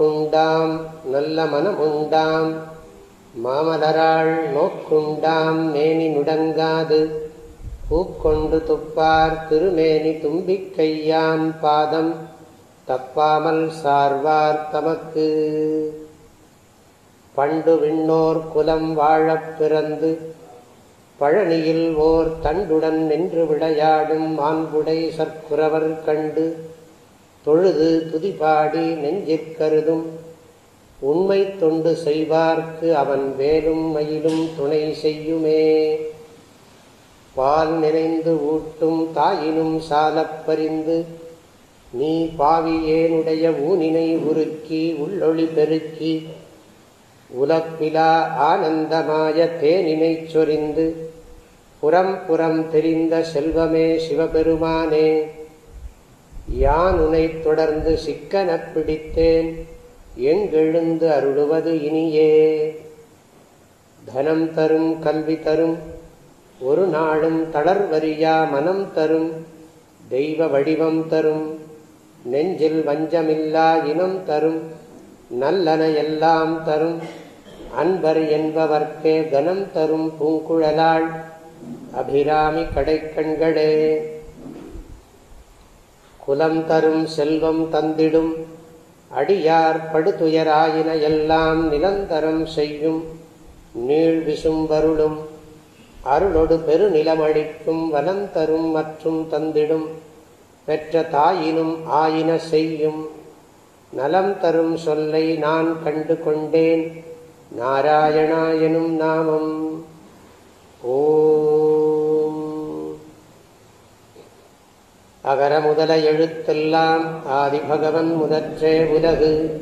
வாக்குண்டாம் நல்ல மனமுண்டாம். மாமலராள் நோக்குண்டாம் மேனி நுடங்காது. பூக்கொண்டு துப்பார் திருமேனி தும்பிக்கையான் பாதம். தப்பாமல் சார்வார் தமக்கு. பண்டு விண்ணோர் குலம் வாழப் பிறந்து பழனியில் ஓர் தண்டுடன் நின்று விளையாடும் மாண்புடை சற்குறவர் கண்டு தொழுது துதிபாடி நெஞ்சிற்கருதும் உண்மை தொண்டு செய்வார்க்கு அவன் வேலும் மயிலும் துணை செய்யுமே. பால் நிறைந்து ஊட்டும் தாயினும் சாலப்பறிந்து நீ பாவியேனுடைய ஊனினை உருக்கி உள்ளொளி பெருக்கி. உலப்பிலா ஆனந்தமாய தேனினைச் சொரிந்து. புறம் புறம் தெரிந்த செல்வமே சிவபெருமானே. யான் உனை தொடர்ந்து சிக்கன பிடித்தேன்? எங்கெழுந்து அருளுவது இனியே. தனம் தரும் கல்வி தரும் ஒரு நாளும் தளர்வரியா மனம் தரும் தெய்வ வடிவம் தரும் நெஞ்சில் வஞ்சமில்லா இனம் தரும் நல்லன எல்லாம் தரும் அன்பர் என்பவர்க்கே தனம் தரும் பூங்குழலாள் அபிராமி கடைக்கண்களே. குலம் தரும் செல்வம் தந்திடும். அடியார் படுதுயராயின எல்லாம் நிலந்தரம் செய்யும். நீள் விசும்பருளும் அருளொடு பெருநிலமளிக்கும் வலம் தரும் மற்றும் தந்திடும். பெற்ற தாயினும் ஆயின செய்யும். நலம் தரும் சொல்லை நான் கண்டு கொண்டேன். நாராயணாயனும் நாமம். ஓ அகர முதல எழுத்தெல்லாம் ஆதிபகவன் முதற்றே உலகு.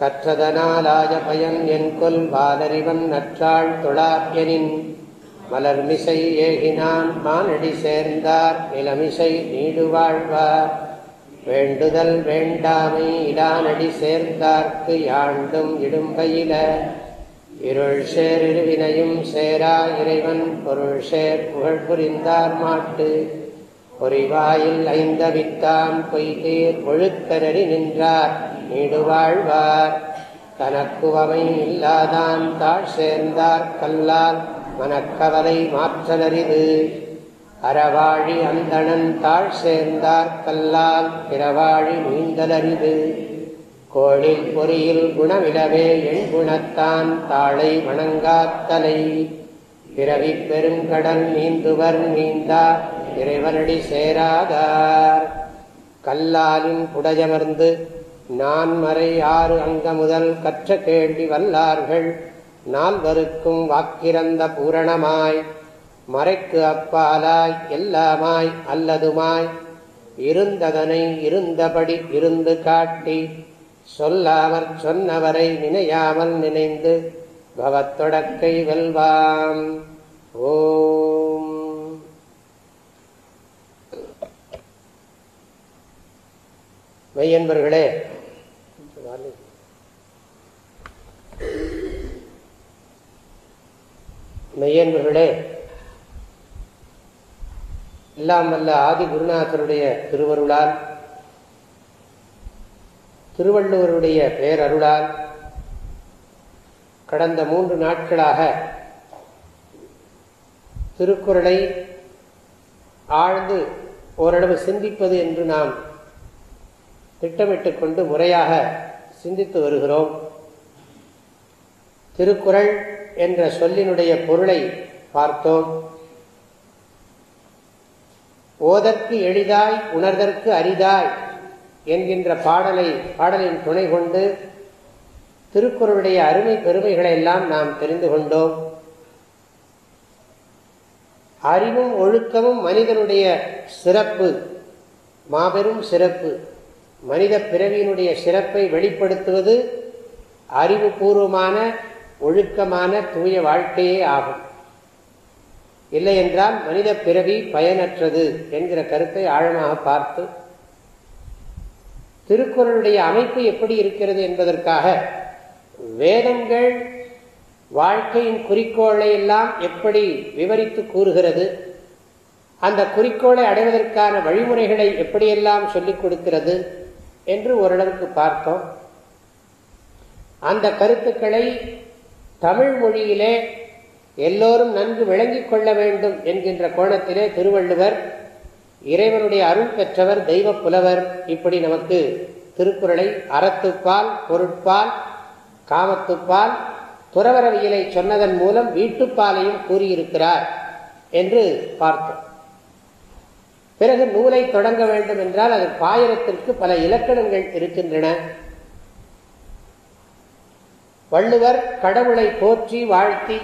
கற்றதனாலாய பயன் என் கொல் வாலறிவன் நற்றாள் தொழாப்பியனின். மலர்மிசை ஏகினான் மானடி சேர்ந்தார் இளமிசை நீடுவாழ்வார். வேண்டுதல் வேண்டாமை இடானடி சேர்ந்தார்க்கு யாண்டும் இடும்பையில இருள் சேர் இருவினையும் சேரா இறைவன் பொருள் சேர் புகழ் புரிந்தார் மாட்டு. பொறிவாயில் ஐந்தவித்தாம் பொய்தீர் ஒழுக்கரடி நின்றார் நீடுவாழ்வார். தனக்குவமை இல்லாதான் தாழ் சேர்ந்தார் கல்லால் மனக்கவலை மாற்றலரிது அறவாழி அந்தணன் தாழ் சேர்ந்தார் கல்லால் பிறவாழி நீந்தலரிது கோழில் பொறியில் குணமிலவே என் குணத்தான் தாளை வணங்காத்தலை. பிறவி பெருங்கடல் நீந்துவர் நீந்தார் இறைவனடி சேராதார். கல்லாலின் புடையமர்ந்து நான்மறை ஆறு அங்க முதல் கற்ற கேள்வி வல்லார்கள். நால்வருக்கும் வாக்கிறந்த பூரணமாய் மறைக்கு அப்பாலாய் எல்லாமாய் அல்லதுமாய் இருந்ததனை இருந்தபடி இருந்து காட்டி சொல்லாமற் சொன்னவரை நினையாமல் நினைந்து பவத்தொடக்கை வெல்வாம். ஓம். மெய்யன்பர்களே மெய்யன்பர்களே எல்லாம் வல்ல ஆதி குருநாதருடைய திருவருளால் திருவள்ளுவருடைய பேரருளால் கடந்த மூன்று நாட்களாக திருக்குறளை ஆழ்ந்து ஓரளவு சிந்திப்பது என்று நாம் திட்டமிட்டு கொண்டு முறையாக சிந்தித்து வருகிறோம். திருக்குறள் என்ற சொல்லினுடைய பொருளை பார்த்தோம். ஓதற்கு எளிதாய் உணர்தற்கு அரிதாய் என்கின்ற பாடலை பாடலின் துணை கொண்டு திருக்குறளுடைய அருமை பெருமைகளை எல்லாம் நாம் தெரிந்து கொண்டோம். அறிவும் ஒழுக்கமும் மனிதனுடைய சிறப்பு மாபெரும் சிறப்பு. மனித பிறவியினுடைய சிறப்பை வெளிப்படுத்துவது அறிவுபூர்வமான ஒழுக்கமான தூய வாழ்க்கையே ஆகும். இல்லை என்றால் மனித பிறவி பயனற்றது என்கிற கருத்தை ஆழமாக பார்த்து திருக்குறளுடைய அமைப்பு எப்படி இருக்கிறது என்பதற்காக வேதங்கள் வாழ்க்கையின் குறிக்கோளை எல்லாம் எப்படி விவரித்து கூறுகிறது அந்த குறிக்கோளை அடைவதற்கான வழிமுறைகளை எப்படியெல்லாம் சொல்லிக் கொடுக்கிறது என்று ஓரளவுக்கு பார்த்தோம். அந்த கருத்துக்களை தமிழ் மொழியிலே எல்லோரும் நன்கு விளங்கிக் கொள்ள வேண்டும் என்கின்ற கோணத்திலே திருவள்ளுவர் இறைவனுடைய அருள் பெற்றவர் தெய்வ புலவர் இப்படி நமக்கு திருக்குறளை அறத்துப்பால் பொருட்பால் காமத்துப்பால் துறவரவியலை சொன்னதன் மூலம் வீட்டுப்பாலையும் கூறியிருக்கிறார் என்று பார்த்தோம். பிறகு நூலை தொடங்க வேண்டும் என்றால் அது பாயிரத்திற்கு பல இலக்கணங்கள் இருக்கின்றன. வள்ளுவர் கடவுளை போற்றி வாழ்த்தி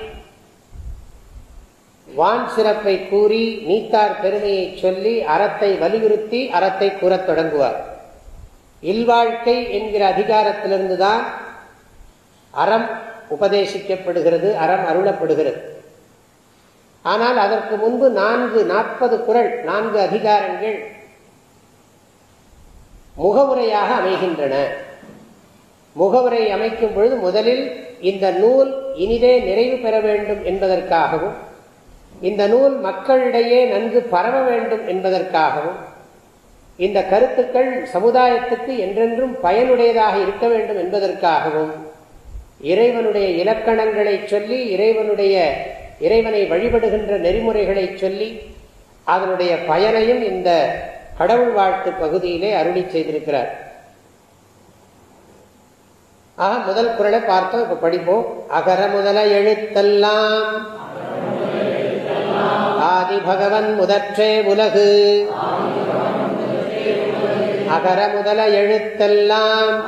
வான் சிறப்பை கூறி நீத்தார் பெருமையை சொல்லி அறத்தை வலியுறுத்தி அறத்தை கூறத் தொடங்குவார். இல்வாழ்க்கை என்கிற அதிகாரத்திலிருந்துதான் அறம் உபதேசிக்கப்படுகிறது அறம் அருளப்படுகிறது. ஆனால் அதற்கு முன்பு நான்கு நாற்பது குரல் நான்கு அதிகாரங்கள் முகவுரையாக அமைகின்றன. முகவுரை அமைக்கும் பொழுது முதலில் இந்த நூல் இனிதே நிறைவு பெற வேண்டும் என்பதற்காகவும் இந்த நூல் மக்களிடையே நன்கு பரவ வேண்டும் என்பதற்காகவும் இந்த கருத்துக்கள் சமுதாயத்துக்கு என்றென்றும் பயனுடையதாக இருக்க வேண்டும் என்பதற்காகவும் இறைவனுடைய இலக்கணங்களை சொல்லி இறைவனுடைய இறைவனை வழிபடுகின்ற நெறிமுறைகளை சொல்லி அதனுடைய பயனையும் இந்த கடவுள் வாழ்த்து பகுதியிலே அருளி செய்திருக்கிறார். ஆக முதல் குரலை பார்த்தோம் இப்ப படிப்போம். அகர முதல எழுத்தெல்லாம். ஆதி பகவன் முதற்றே உலகு. அகர முதல எழுத்தெல்லாம்.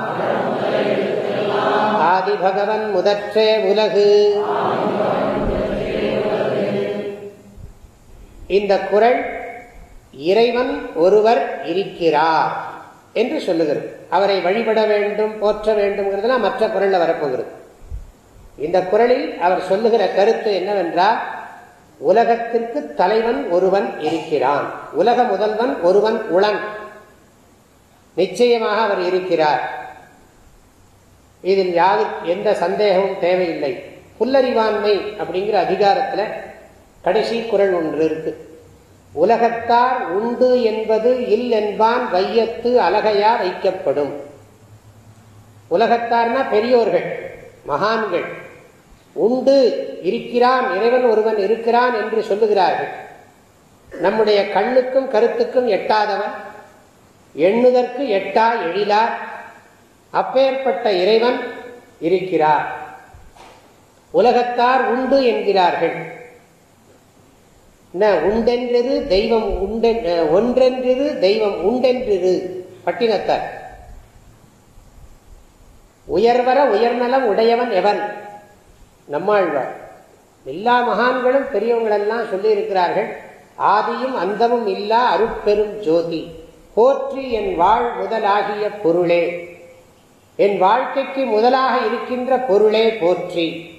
ஆதி பகவன் முதற்றே உலகு. இந்த குரல் இறைவன் ஒருவர் இருக்கிறார் என்று சொல்லுகிறது. அவரை வழிபட வேண்டும் போற்ற வேண்டும்ங்கிறதுலாம் மற்ற குரலில் வரப்போகிறது. இந்த குரலில் அவர் சொல்லுகிற கருத்து என்னவென்றால் உலகத்திற்கு தலைவன் ஒருவன் இருக்கிறான். உலக முதல்வன் ஒருவன் உளன். நிச்சயமாக அவர் இருக்கிறார். இதில் யாரு எந்த சந்தேகமும் தேவையில்லை. புல்லறிவாண்மை அப்படிங்கிற அதிகாரத்தில் கடைசி குரல் ஒன்று இருக்கு. உலகத்தார் உண்டு என்பது இல் என்பான் வையத்து அழகையா வைக்கப்படும். உலகத்தார்னா பெரியோர்கள் மகான்கள். உண்டு இருக்கிறான் இறைவன் ஒருவன் இருக்கிறான் என்று சொல்லுகிறார்கள். நம்முடைய கண்ணுக்கும் கருத்துக்கும் எட்டாதவன். எண்ணுதற்கு எட்டா எழிலார். அப்பேற்பட்ட இறைவன் இருக்கிறார். உலகத்தார் உண்டு என்கிறார்கள். உண்டென்றிரு தெய்வம் உண்டென் ஒன்றென்றிரு தெய்வம் உண்டென்றிரு. பட்டினத்தார். உயர்வர உயர்நலம் உடையவன் எவன்? நம்மாழ்வார். எல்லா மகான்களும் பெரியவங்களெல்லாம் சொல்லியிருக்கிறார்கள் ஆதியும் அந்தமும் இல்லா அருட்பெரும் ஜோதி. போற்றி என் வாழ் முதலாகிய பொருளே. என் வாழ்க்கைக்கு முதலாக இருக்கின்ற பொருளே போற்றி.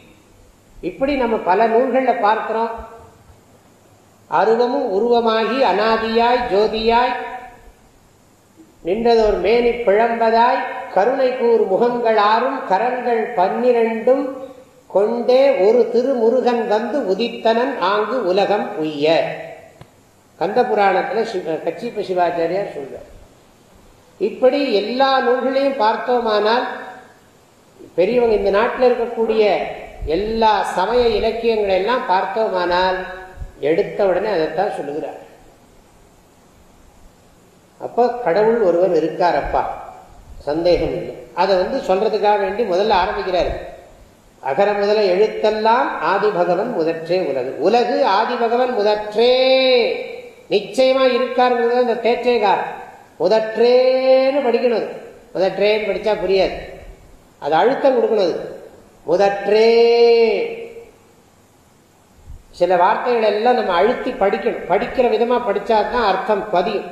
இப்படி நம்ம பல நூல்களில் பார்க்கிறோம். அருவமும் உருவமாகி அனாதியாய் ஜோதியாய் நின்றதோர் மேனி பிழம்பதாய் கருணை கூர் முகங்களாரும் கரங்கள் பன்னிரண்டும் கொண்டே ஒரு திருமுருகன் வந்து உதித்தனன் ஆங்கு உலகம் உய்ய. கந்த புராணத்தில் கச்சிப்ப சிவாச்சாரியார் சொல்ற இப்படி எல்லா நூல்களையும் பார்த்தோமானால் பெரியவங்க இந்த நாட்டில் இருக்கக்கூடிய எல்லா சமய இலக்கியங்களை எல்லாம் பார்த்தோமானால் எடுத்த உடனே அதைத்தான் சொல்லுகிறார். அப்ப கடவுள் ஒருவர் இருக்காரப்பா. சந்தேகம் இல்லை. அதை வந்து சொல்றதுக்காக வேண்டி முதல்ல ஆரம்பிக்கிறார். அகர முதல எழுத்தெல்லாம் ஆதி பகவன் முதற்றே உலகு. உலகு ஆதி பகவன் முதற்றே. நிச்சயமா இருக்காருங்கிறது அந்த தேற்றேகார் முதற்றேன்னு படிக்கணும் முதற்றேன்னு படிச்சா புரியாது. அது அழுத்தம் கொடுக்கணும் முதற்றே. சில வார்த்தைகள் எல்லாம் நம்ம அழுத்தி படிக்கணும். படிக்கிற விதமாக படிச்சா தான் அர்த்தம் பதியும்.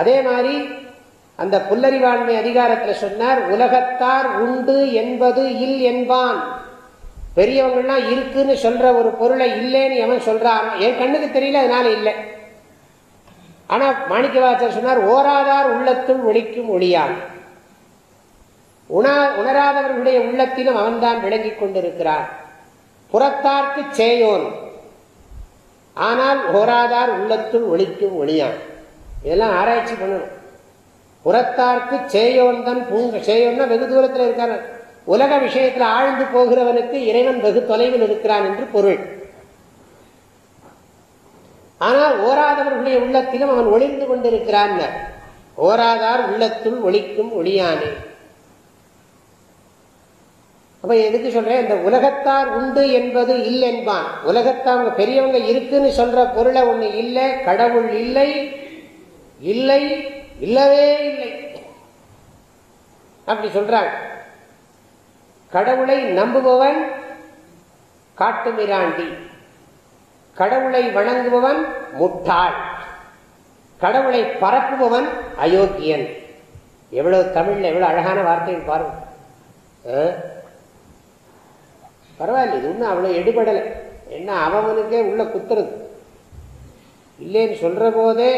அதே மாதிரி அந்த புல்லறிவாண்மை அதிகாரத்தில் சொன்னார் உலகத்தார் உண்டு என்பது இல் என்பான். பெரியவங்கள்லாம் இருக்குன்னு சொல்ற ஒரு பொருளை இல்லைன்னு எவன் சொல்றான் என் கண்ணுக்கு தெரியல அதனால இல்லை. ஆனா மாணிக்கவாச்சர் சொன்னார் ஓராதார் உள்ளத்துள் ஒழிக்கும் ஒளியான். உணா உணராதவர்களுடைய உள்ளத்திலும் அவன்தான் விளங்கிக் கொண்டிருக்கிறான். புறத்தார்க்கு சேயோன். ஆனால் ஓராதார் உள்ளத்துள் ஒழிக்கும் ஒளியான். இதெல்லாம் ஆராய்ச்சி பண்ணணும். புறத்தார்க்கு சேயோன் தான் பூங்க சேயோன்னா வெகு தூரத்தில் இருக்கார் உலக விஷயத்தில் ஆழ்ந்து போகிறவனுக்கு இறைவன் வெகு தொலைவில் இருக்கிறான் என்று பொருள். ஆனால் ஓராதவர்களுடைய உள்ளத்திலும் அவன் ஒளிந்து கொண்டிருக்கிறான். ஓராதார் உள்ளத்துள் ஒழிக்கும் ஒளியானே. அப்ப எதுக்கு சொல்றேன்? இந்த உலகத்தார் உண்டு என்பது இல்லை என்பான் உலகத்தாங்க பெரியவங்க இருக்குன்னு சொல்ற பொருளை ஒண்ணு இல்லை கடவுள் இல்லை இல்லை இல்லவே இல்லை. அப்படி சொல்றாங்க கடவுளை நம்புபவன் காட்டுமிராண்டி. கடவுளை வணங்குபவன் முட்டாள். கடவுளை பரப்புபவன் அயோக்கியன். எவ்வளவு தமிழ்ல எவ்வளவு அழகான வார்த்தைன்னு பாருங்க. பரவாயில்ல இது ஒன்றும் அவ்வளோ எடுபடலை. என்ன அவனுக்கே உள்ள குத்துறது? இல்லைன்னு சொல்ற போதே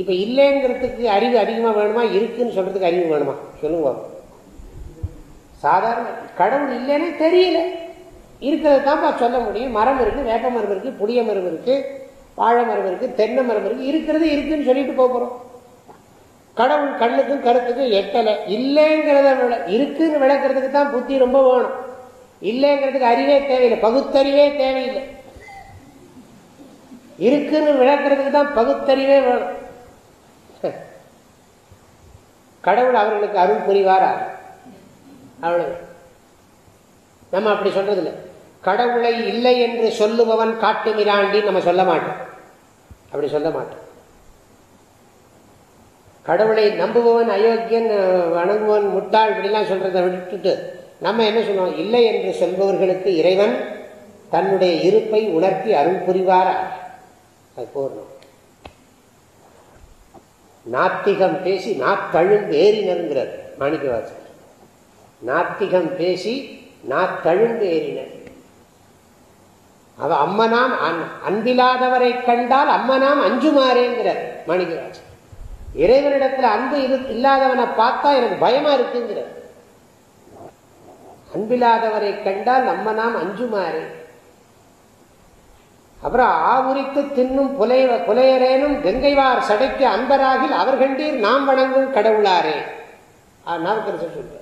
இப்ப இல்லைங்கிறதுக்கு அறிவு அதிகமா வேணுமா? இருக்குன்னு சொல்றதுக்கு அறிவு வேணுமா? சொல்லுங்க சாதாரண கடவுள் இல்லைன்னு தெரியல. இருக்கிறது தான் சொல்ல முடியும். மரம் இருக்கு வேப்ப மரம் இருக்கு புளிய மரம் இருக்கு வாழை மரம் இருக்கு தென்னை மரம் இருக்கு இருக்கிறது இருக்குன்னு சொல்லிட்டு போகிறோம் கடவுள் கண்ணுக்கும் கருத்துக்கும் எட்டலை. இல்லைங்கிறத இருக்குன்னு விளக்குறதுக்கு தான் புத்தி ரொம்ப வேணும். இல்லைங்கிறதுக்கு அறிவே தேவையில்லை. பகுத்தறிவே தேவையில்லை. இருக்குன்னு விளக்குறதுக்கு தான் பகுத்தறிவே வேணும். கடவுள் அவர்களுக்கு அருள் புரிவாரா? அவ்வளவு. நம்ம அப்படி சொல்றதில்லை. கடவுளை இல்லை என்று சொல்லுபவன் காட்டு மிராண்டி நம்ம சொல்ல மாட்டோம். அப்படி சொல்ல மாட்டோம். கடவுளை நம்புபவன் அயோக்கியன் வணங்குவன் முட்டாள் இப்படிலாம் சொல்றதை விட்டுட்டு நம்ம என்ன சொன்னோம்? இல்லை என்று சொல்பவர்களுக்கு இறைவன் தன்னுடைய இருப்பை உணர்த்தி அருள் புரிவாரா? அது போடணும். நாத்திகம் பேசி நாத்தழுந்து ஏறினருங்கிறார் மாணிக்கவாசர். நாத்திகம் பேசி நாத்தழுந்து ஏறினர். அவ அம்மனாம் அன்பில்லாதவரை கண்டால் அம்மனாம் அஞ்சுமாறேங்கிறார் மாணிக்கவாசர். இறைவனிடத்துல அன்பு இல்லாதவனை பார்த்தா எனக்கு பயமா இருக்குங்கிறார். அன்பில்லாதவரை கண்டால் நம்ம நாம் அஞ்சுமாறு. அப்புறம் ஆவுரித்து தின்னும் புலைய புலையரேனும் கங்கைவார் சடைக்கு அன்பராகில் அவர்கண்டீர் நாம் வணங்கும் கடவுளாரே. நாவுக்கரசர் சொல்ற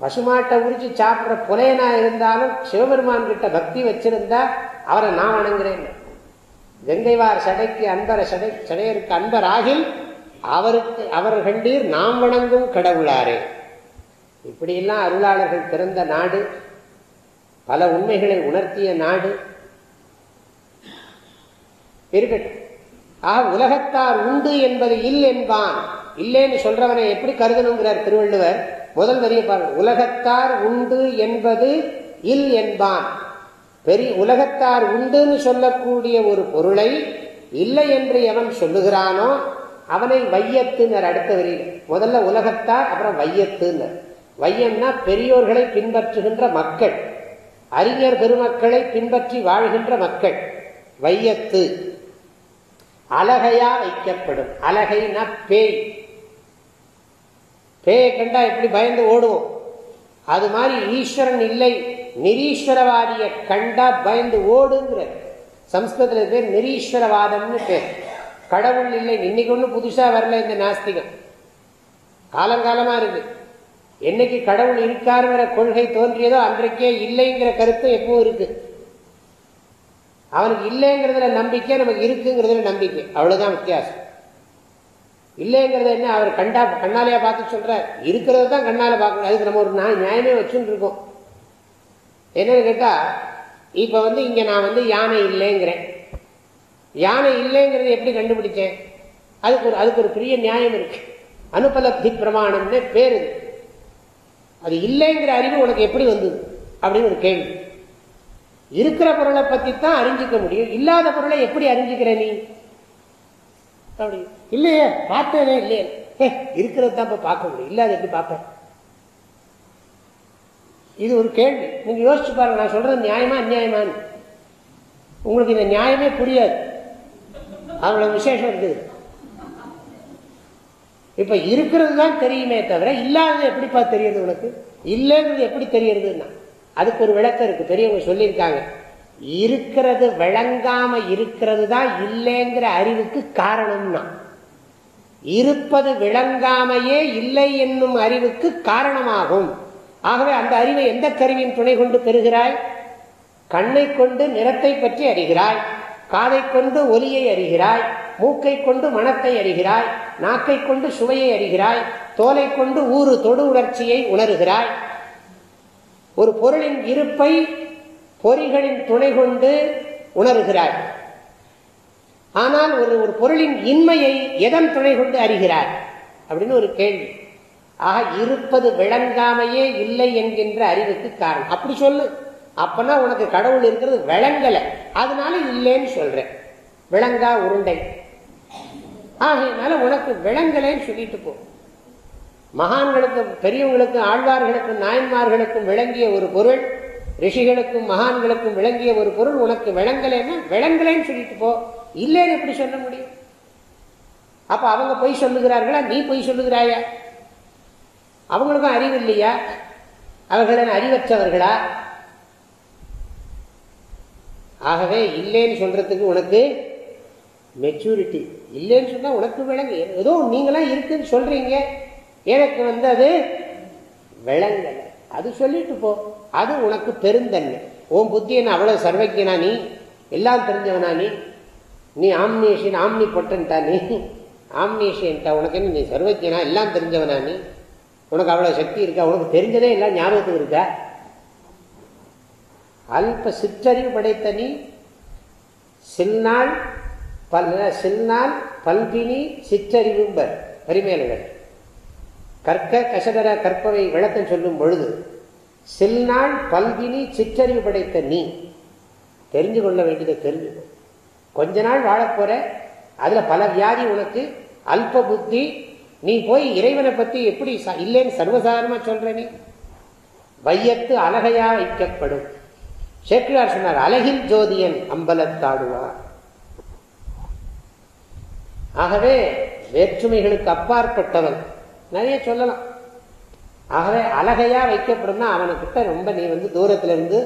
பசுமாட்டை உரிச்சு சாப்பிட்ற புலையனா இருந்தாலும் சிவபெருமான் கிட்ட பக்தி வச்சிருந்தா அவரை நான் வணங்குறேன். கங்கைவார் சடைக்கு அன்பரை சடை சடையருக்கு அன்பராகில் அவருக்கு அவர்கண்டீர் நாம் வணங்கும் கடவுளாரே. இப்படியெல்லாம் அருளாளர்கள் பிறந்த நாடு பல உண்மைகளை உணர்த்திய நாடு இருக்கட்டும். ஆக உலகத்தார் உண்டு என்பது இல் என்பான். இல்லைன்னு சொல்றவனை எப்படி கருதணுங்கிறார் திருவள்ளுவர்? முதல் வரிய பாருங்க உலகத்தார் உண்டு என்பது இல் என்பான். பெரிய உலகத்தார் உண்டுன்னு சொல்லக்கூடிய ஒரு பொருளை இல்லை என்று எவன் சொல்லுகிறானோ அவனை வையத்துனர் அடுத்த வரியில். முதல்ல உலகத்தார் அப்புறம் வையத்துனர் வையம்னா பெரியோர்களை பின்பற்றுகின்ற மக்கள் அறிஞர் பெருமக்களை பின்பற்றி வாழ்கின்ற மக்கள். வையத்து அழகையா வைக்கப்படும். அழகைனா பேய். பேயை கண்டா எப்படி பயந்து ஓடுவோம்? அது மாதிரி ஈஸ்வரன் இல்லை நிரீஸ்வரவாதிய கண்டா பயந்து ஓடுங்கிற சம்ஸ்கிருதத்தில் பேர் நிரீஸ்வரவாதம்னு பேர். கடவுள் இல்லை இன்னைக்கு ஒன்றும் புதுசா வரல இந்த நாஸ்திகம். காலங்காலமா இருக்கு. என்னைக்கு கடவுள் இருக்காருங்கிற கொள்கை தோன்றியதோ அன்றைக்கே இல்லைங்கிற கருத்து எப்பவும் இருக்கு. அவனுக்கு இல்லைங்கிறதுல நம்பிக்கை நமக்கு இருக்குங்கிறதுல நம்பிக்கை. அவ்வளவுதான் வித்தியாசம். இல்லைங்கிறது என்ன அவர் கண்டா கண்ணாலையா பார்த்து சொல்றார். இருக்கிறது தான் கண்ணால பார்க்கணும். அதுக்கு நம்ம ஒரு நியாயமே வச்சுட்டு இருக்கோம் என்னன்னு கேட்டா இப்ப வந்து இங்க நான் வந்து யானை இல்லைங்கிறேன். யானை இல்லைங்கிறது எப்படி கண்டுபிடிச்சேன்? அதுக்கு ஒரு அதுக்கு ஒரு பெரிய நியாயம் இருக்கு. அனுபலப்தி பிரமாணம்னு பேரு அது இல்லைங்கிற அறிவு உனக்கு எப்படி வந்தது? அப்படின்னு ஒரு கேள்வி. இருக்கிற பொருளை பத்தி தான் அறிஞ்சிக்க முடியும். இல்லாத பொருளை எப்படி அறிஞ்சிக்கிற நீ? அப்படி. இல்லையே பார்த்தேனே இல்லையே. இருக்கிறது தான் பார்க்க முடியும். இல்லாத எப்படி பார்ப்பேன்? இது ஒரு கேள்வி. நீங்க யோசிச்சு பாருங்க நான் சொல்றது நியாயமா அந்நியாயமான்னு உங்களுக்கு இந்த நியாயமே புரியாது. அவங்களோட விசேஷம் இருக்குது. இப்போ இருக்கிறது தான் தெரியுமே தவிர இல்லாதது எப்படிப்பா தெரியுது உனக்கு? இல்லைங்கிறது எப்படி தெரியறதுன்னா அதுக்கு ஒரு விளக்கம் இருக்கு. பெரியவங்க சொல்லியிருக்காங்க. இருக்கிறது விளங்காம இருக்கிறது தான் இல்லைங்கிற அறிவுக்கு காரணம்னா இருப்பது விளங்காமையே இல்லை என்னும் அறிவுக்கு காரணமாகும். ஆகவே அந்த அறிவை எந்த கருவியின் துணை கொண்டு பெறுகிறாய்? கண்ணை கொண்டு நிறத்தை பற்றி அறிகிறாய். காதை கொண்டு ஒலியை அறிகிறாய் மூக்கை கொண்டு மனத்தை அறிகிறாய் நாக்கை கொண்டு சுவையை அறிகிறாய் தோலை கொண்டு ஊறு தொடு உணர்ச்சியை உணர்கிறாய். ஒரு பொருளின் இருப்பை பொறிகளின் துணை கொண்டு உணர்கிறாய். ஆனால் ஒரு ஒரு பொருளின் இன்மையை எதன் துணை கொண்டு அறிகிறார் அப்படின்னு ஒரு கேள்வி. ஆக இருப்பது விளங்காமையே இல்லை என்கின்ற அறிவுக்கு காரணம். அப்படி சொல்லு. அப்பனா உனக்கு கடவுள் இருக்கிறது விளங்கலை. அதனால இல்லைன்னு சொல்றேன். விளங்கா உருண்டை. ஆகையினால உனக்கு விளங்கலைன்னு சொல்லிட்டு போ. மகான்களுக்கும் பெரியவங்களுக்கும் ஆழ்வார்களுக்கும் நாயன்மார்களுக்கும் விளங்கிய ஒரு பொருள் ரிஷிகளுக்கும் மகான்களுக்கும் விளங்கிய ஒரு பொருள் உனக்கு விளங்கலைன்னா விளங்கலைன்னு சொல்லிட்டு போ. இல்லைன்னு எப்படி சொல்ல முடியும்? அப்ப அவங்க பொய் சொல்லுகிறார்களா? நீ பொய் சொல்லுகிறாயா? அவங்களுக்கும் அறிவு இல்லையா? அவர்களின் அறிவற்றவர்களா? ஆகவே இல்லைன்னு சொல்றதுக்கு உனக்கு மெச்சூரிட்டி இல்லைன்னு சொன்னா உனக்கு விளங்கு. ஏதோ நீங்களாம் இருக்குன்னு சொல்றீங்க. எனக்கு வந்து அது விளங்கல. அது சொல்லிட்டு போ. அது உனக்கு பெருந்தன்மை. உன் புத்தி என்ன அவ்வளவு சர்வக்கியனா நீ? எல்லாம் தெரிஞ்சவனா நீ? நீ ஆம்னேஷன் ஆம்னி பொட்டன்டா நீ? ஆம்னேஷன்டா உனக்கு என்ன நீ சர்வஜனா எல்லாம் தெரிஞ்சவனா நீ? உனக்கு அவ்வளவு சக்தி இருக்கா? உனக்கு தெரிஞ்சதே எல்லாம் ஞாபகத்துக்கு இருக்கா? அல்ப சிற்றறிவு படைத்த நீ சில்நாள் பல் சில்நாள் பல்பினி சிற்றறிவும்பர். பரிமேலகர் கற்க கசடர கற்பவை விளக்கம் சொல்லும் பொழுது சில்நாள் பல்பினி சிற்றறிவு படைத்த நீ தெரிஞ்சு கொள்ள வேண்டியதை தெரிஞ்சுக்கோ கொஞ்ச நாள் வாழப்போற அதில் பல வியாதி உனக்கு அல்ப புத்தி நீ போய் இறைவனை பற்றி எப்படி இல்லைன்னு சர்வசாதாரணமாக சொல்கிறேனே நீ? வையத்து அழகையா வைக்கப்படும். சேக்கிழார் சொன்னார் அழகில் ஜோதியன் அம்பலத்தாடுவார் ஆகவே வேற்றுமைகளுக்கு அப்பாற்பட்டவன். நிறைய சொல்லலாம். ஆகவே அழகையா வைக்கப்படும்னா அவனுக்கிட்ட ரொம்ப நீ வந்து தூரத்துல இருந்து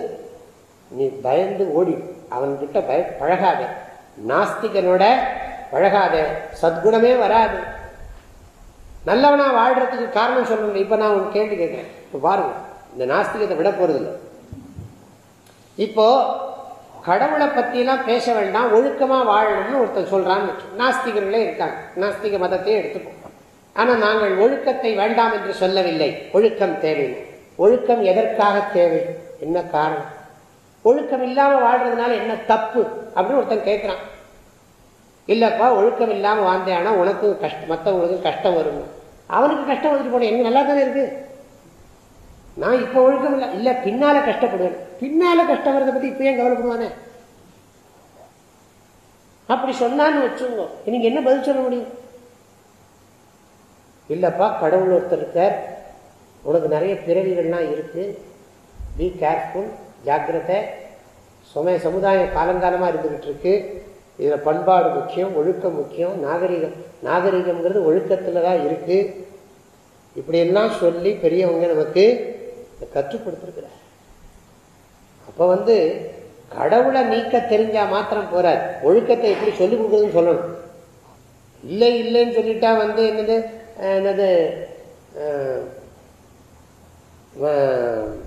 நீ பயந்து ஓடி அவன்கிட்ட பய பழகாத. நாஸ்திகனோட பழகாத. சத்குணமே வராது. நல்லவனா வாழ்றதுக்கு காரணம் சொல்லணும் இப்ப நான் உன் கேள்வி கேட்கிறேன். பாருங்க இந்த நாஸ்திகத்தை விட போறதில்லை இப்போ கடவுளை பற்றிலாம் பேச வேண்டாம் ஒழுக்கமா வாழணும்னு ஒருத்தர் சொல்றான்னு நாஸ்திகர்களே இருக்காங்க. நாஸ்திக மதத்தையே எடுத்துப்போம் ஆனா நாங்கள் ஒழுக்கத்தை வேண்டாம் என்று சொல்லவில்லை. ஒழுக்கம் தேவை. ஒழுக்கம் எதற்காக தேவை? என்ன காரணம்? ஒழுக்கம் இல்லாம வாழ்றதுனால என்ன தப்பு? அப்படின்னு ஒருத்தன் கேட்கிறான் இல்லப்பா ஒழுக்கம் இல்லாம வாழ்ந்தேனா உனக்கு கஷ்டம் மற்றவங்களுக்கு கஷ்டம் வரும் அவனுக்கு கஷ்டம் வந்துட்டு போன என்ன நல்லா தானே இருக்கு? நான் இப்போ ஒழுக்கம் இல்லை இல்ல பின்னால கஷ்டப்படுவேன். பின்னால கஷ்டம் வரதை பத்தி இப்ப ஏன் கவலைப்படுவானே? அப்படி சொன்னான்னு வச்சுங்க நீங்க என்ன பதில் சொல்ல முடியும்? இல்லப்பா கடவுள் ஒருத்தர் இருக்கார். உனக்கு நிறைய பிறவிகள்லாம் இருக்கு. பி கேர்ஃபுல் ஜாக்கிரதை. சுமய சமுதாயம் காலங்காலமாக இருந்துகிட்டு இருக்கு இதில் பண்பாடு முக்கியம் ஒழுக்கம் முக்கியம். நாகரிகம் நாகரிகம்ங்கிறது ஒழுக்கத்தில் தான் இருக்கு. இப்படியெல்லாம் சொல்லி பெரியவங்க நமக்கு கற்றுக் அப்போ வந்து கடவுளை நீக்க தெரிஞ்சா மாத்திரம் போறார். ஒழுக்கத்தை எப்படி சொல்லிக் கொடுக்குறதுன்னு சொல்லணும். இல்லை இல்லைன்னு சொல்லிட்டா வந்து என்னது என்னது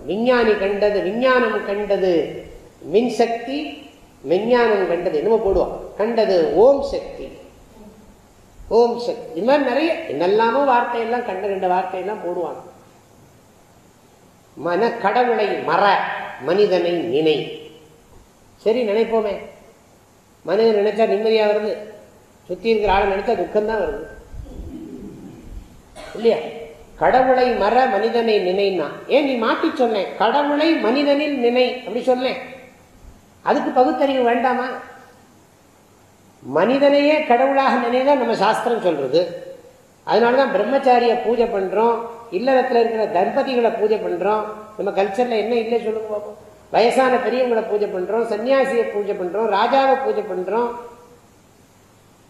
விஞ்ஞானி கண்டது விஞ்ஞானம் கண்டது மின்சக்தி விஞ்ஞானம் கண்டது என்னமோ போடுவோம் கண்டது ஓம் சக்தி. ஓம் சக்தி. இது மாதிரி நிறைய என்னெல்லாமோ வார்த்தையெல்லாம் கண்ட கண்ட வார்த்தையெல்லாம் போடுவாங்க. மன கடவுளை மற மனிதனை நினை. சரி நினைப்போமே. மனிதன் நினைச்சா நிம்மதியா வருது. சுத்தி இருக்கிற ஆளை நினைச்சா துக்கம்தான் வருது. இல்லையா? கடவுளை மற மனிதனை நினைனா ஏன் நீ மாட்டி சொன்னேன்? கடவுளை மனிதனில் நினை அப்படி சொன்னேன். அதுக்கு பகுத்தறிவு வேண்டாமா? மனிதனையே கடவுளாக நினைதான் நம்ம சாஸ்திரம் சொல்றது. அதனாலதான் பிரம்மச்சாரிய பூஜை பண்றோம் இல்லறத்தில் இருக்கிற தம்பதிகளை பூஜை பண்றோம். நம்ம கல்ச்சர்ல என்ன இல்லை சொல்லுங்க பார்ப்போம் வயசான பெரியவங்களை பூஜை பண்றோம் சன்னியாசியை பூஜை பண்றோம் ராஜாவை பூஜை பண்றோம்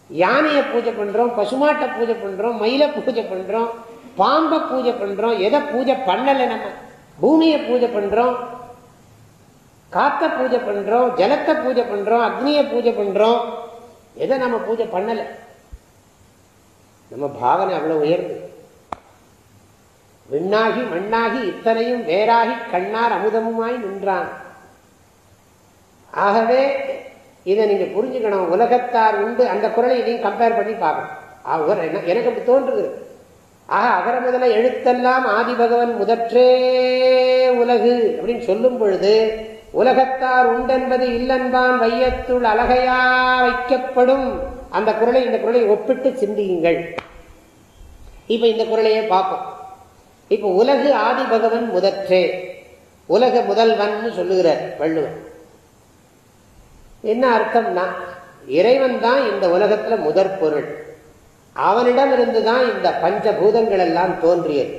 யானையை பூஜை பண்றோம் பசுமாட்டை பூஜை பண்றோம் மயிலை பூஜை பண்றோம் பாம்பை பூஜை பண்றோம். எதை பூஜை பண்ணலை நம்ம? பூமியை பூஜை பண்றோம். காத்த பூஜை பண்றோம் ஜலத்தை பூஜை பண்றோம் அக்னியை பூஜை பண்றோம். எதை நம்ம பூஜை பண்ணலை? நம்ம பாவனை அவ்வளவு உயர்ந்து விண்ணாகி மண்ணாகி இத்தனையும் வேறாகி கண்ணார் அமுதமுமாய் நின்றான். ஆகவே இதை நீங்க புரிஞ்சுக்கணும். உலகத்தார் உண்டு. அந்த குரலை இதையும் கம்பேர் பண்ணி பார்க்கணும். எனக்கு அப்படி தோன்றுகிறது ஆக அகர முதல எழுத்தெல்லாம் ஆதிபகவன் முதற்றே உலகு அப்படின்னு சொல்லும் பொழுது உலகத்தார் உண்டென்பது இல்லன்பான் வையத்துள் அழகையா வைக்கப்படும். அந்த குரலை இந்த குரலை ஒப்பிட்டு சிந்தியுங்கள். இப்ப இந்த குரலையே பார்ப்போம். இப்ப உலகு ஆதி பகவன் முதற்றே. உலக முதல்வன் சொல்லுகிறார் வள்ளுவர். என்ன அர்த்தம்னா இறைவன் தான் இந்த உலகத்துல முதற் பொருள் அவனிடம் இருந்துதான் இந்த பஞ்சபூதங்கள் எல்லாம் தோன்றியது.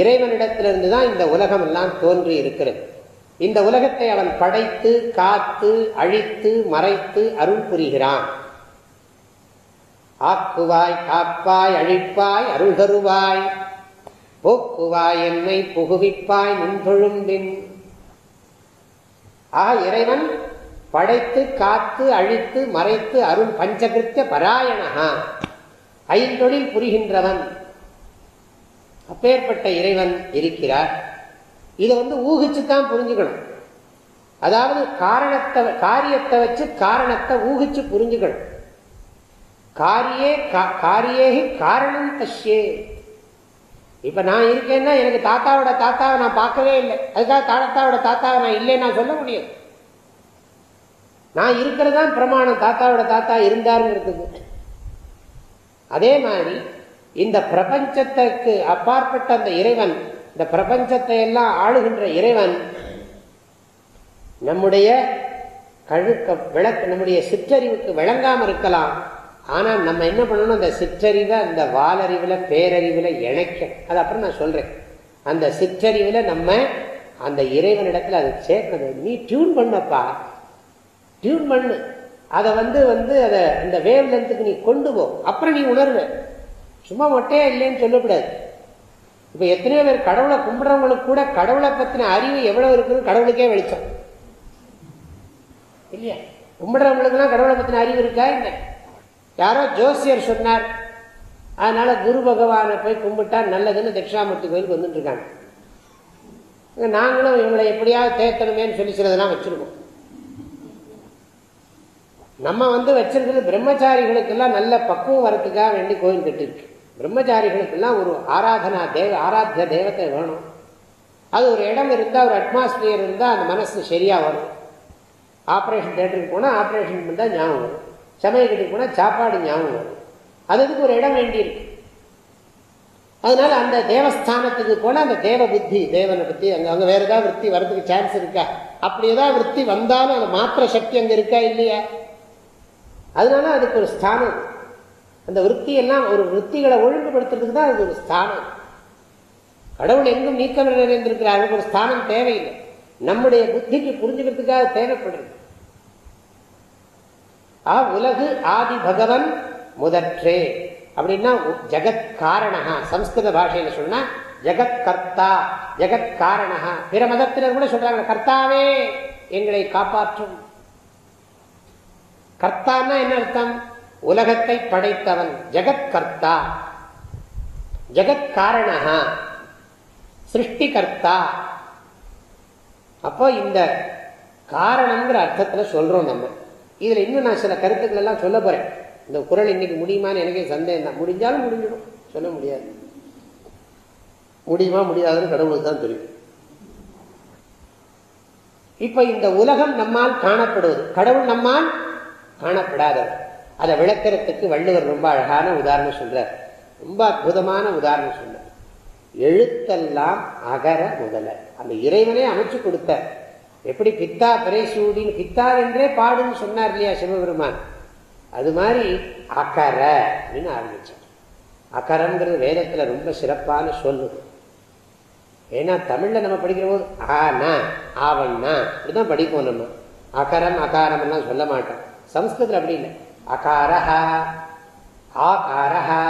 இறைவனிடத்திலிருந்து தான் இந்த உலகம் எல்லாம் தோன்றி இருக்கிறது இந்த உலகத்தை அவன் படைத்து காத்து அழித்து மறைத்து அருள் புரிகிறான். ஆக்குவாய் காப்பாய் அழிப்பாய் அருள் தருவாய் போக்குவாய் என்னை புகுவிப்பாய் நின்றொழும்பின் ஆக இறைவன் படைத்து காத்து அழித்து மறைத்து அருள் பஞ்சகிருத்த பராயணா ஐந்தொழில் புரிகின்றவன். அப்பேற்பட்ட இறைவன் இருக்கிறார். இதை வந்து ஊகிச்சுத்தான் புரிஞ்சுக்கணும். அதாவது காரணத்தை காரியத்தை வச்சு காரணத்தை ஊகிச்சு புரிஞ்சுக்கணும். காரியே காரியேகி காரணம் தஷ்யே. இப்ப நான் இருக்கேன்னா எனக்கு தாத்தாவோட தாத்தாவை நான் பார்க்கவே இல்லை. அதுக்காக தாத்தாவோட தாத்தாவை நான் இல்லைன்னு நான் சொல்ல முடியும் நான் இருக்கிறது தான் பிரமாணம். தாத்தாவோட தாத்தா இருந்தாருங்கிறதுக்கு. அதே மாதிரி இந்த பிரபஞ்சத்துக்கு அப்பாற்பட்ட அந்த இறைவன் இந்த பிரபஞ்சத்தை எல்லாம் ஆளுகின்ற இறைவன் நம்முடைய கழுக்க விளக்கு நம்முடைய சிற்றறிவுக்கு விளங்காம இருக்கலாம். ஆனால் நம்ம என்ன பண்ணணும்? அந்த சிற்றறிவை அந்த வாலறிவில் பேரறிவில் இணைக்க அது அப்புறம் நான் சொல்கிறேன் அந்த சிற்றறிவில் நம்ம அந்த இறைவனிடத்துல அதை சேர்க்கணும். நீ டியூன் பண்ணப்பா. டியூன் பண்ணு. அதை வந்து வந்து அதை அந்த வேவ் லென்த்துக்கு நீ கொண்டு போ. அப்புறம் நீ உணர்வு. சும்மா மொட்டையா இல்லைன்னு சொல்லக்கூடாது. இப்போ எத்தனையோ பேர் கடவுளை கும்பிட்றவங்களுக்கு கூட கடவுளை பற்றின அறிவு எவ்வளோ இருக்குன்னு கடவுளுக்கே வெளிச்சம். இல்லையா? கும்பிட்றவங்களுக்குலாம் கடவுளை பற்றின அறிவு இருக்கா? என்ன யாரோ ஜோசியர் சொன்னார். அதனால குரு பகவானை போய் கும்பிட்டா நல்லதுன்னு தட்சிணாமூர்த்தி கோயிலுக்கு வந்துட்டு இருக்காங்க நாங்களும் இவங்களை எப்படியாவது தேத்தணுமேன்னு சொல்லி சிலதெல்லாம் வச்சிருக்கோம். நம்ம வந்து வச்சிருக்கிறது பிரம்மச்சாரிகளுக்கெல்லாம் நல்ல பக்குவம் வரத்துக்காக வேண்டி கோயில் கட்டிருக்கு பிரம்மச்சாரிகளுக்கெல்லாம் ஒரு ஆராதனா தேவ ஆராத்திய தேவத்தை வேணும். அது ஒரு இடம் இருந்தால் ஒரு அட்மாஸ்பியர் இருந்தால் அந்த மனசு சரியாக வரும். ஆப்ரேஷன் தேட்டருக்கு போனால் ஆப்ரேஷன் பண்ணால் ஞாபகம் வரும். சமயக்கட்டுக்கு போனால் சாப்பாடு ஞாபகம் வரும். அதுக்கு ஒரு இடம் வேண்டியிருக்கு. அதனால அந்த தேவஸ்தானத்துக்கு போனால் அந்த தேவ புத்தி தேவனை பற்றி அங்கே அங்கே வேறு ஏதாவது விற்பி வர்றதுக்கு சான்ஸ் இருக்கா? அப்படி ஏதாவது விற்பி வந்தாலும் அந்த மாத்திர சக்தி அங்கே இருக்கா இல்லையா? அதனால அதுக்கு ஒரு ஸ்தானம். அந்த விற்பியெல்லாம் ஒரு விற்பிகளை ஒழுங்குபடுத்துறதுக்கு தான் அது ஒரு ஸ்தானம். கடவுள் எங்கும் நீக்கம் நிறைந்திருக்கிறார் அதுக்கு ஒரு ஸ்தானம் தேவையில்லை. நம்முடைய புத்திக்கு புரிஞ்சுக்கிறதுக்காக தேவைப்படுறது. ஆ உலகு ஆதி பகவன் முதற்றே. அப்படின்னா ஜெகத் காரணா சம்ஸ்கிருத பாஷையில சொன்னா ஜெகத் கர்த்தா ஜெகத் காரணா பிற மதத்தினர் கூட சொல்றாங்க கர்த்தாவே எங்களை காப்பாற்றும். கர்த்தான்னா என்ன அர்த்தம்? உலகத்தை படைத்தவன் ஜெகத் கர்த்தா ஜெகத் காரணா சிருஷ்டி கர்த்தா அப்போ இந்த காரணங்கிற அர்த்தத்தில் சொல்றோம் நம்ம. இதுல இன்னும் நான் சில கருத்துக்கள் எல்லாம் சொல்ல போறேன். இந்த குரல் இன்னைக்கு முடியுமான்னு எனக்கே சந்தேகம் தான் முடிஞ்சாலும் முடிஞ்சிடும். சொல்ல முடியாது. முடியுமா முடியாதுன்னு கடவுளுக்கு தான் தெரியும். இப்ப இந்த உலகம் நம்மால் காணப்படுவது கடவுள் நம்மால் காணப்படாதவர் அதை விளக்கிறதுக்கு வள்ளுவர் ரொம்ப அழகான உதாரணம் சொல்றார். ரொம்ப அற்புதமான உதாரணம் சொல்றார். எழுத்தெல்லாம் அகர முதல. அந்த இறைவனே அமைச்சு கொடுத்தார் எப்படி பித்தா பிரேசூடின்னு பித்தா என்றே பாடுன்னு சொன்னார் இல்லையா சிவபெருமான்? அது மாதிரி அகர அப்படின்னு ஆரம்பிச்சார். அகரங்கிறது வேதத்தில் ரொம்ப சிறப்பான சொல்லுது ஏன்னா தமிழில் நம்ம படிக்கிற போது ஆனா ஆவண்ணா இப்படிதான் படிப்போம் நம்ம. அகரம் அகாரம்லாம் சொல்ல மாட்டோம். சம்ஸ்கிருதத்தில் அப்படி இல்லை. அகாரஹா ஆகாரஹா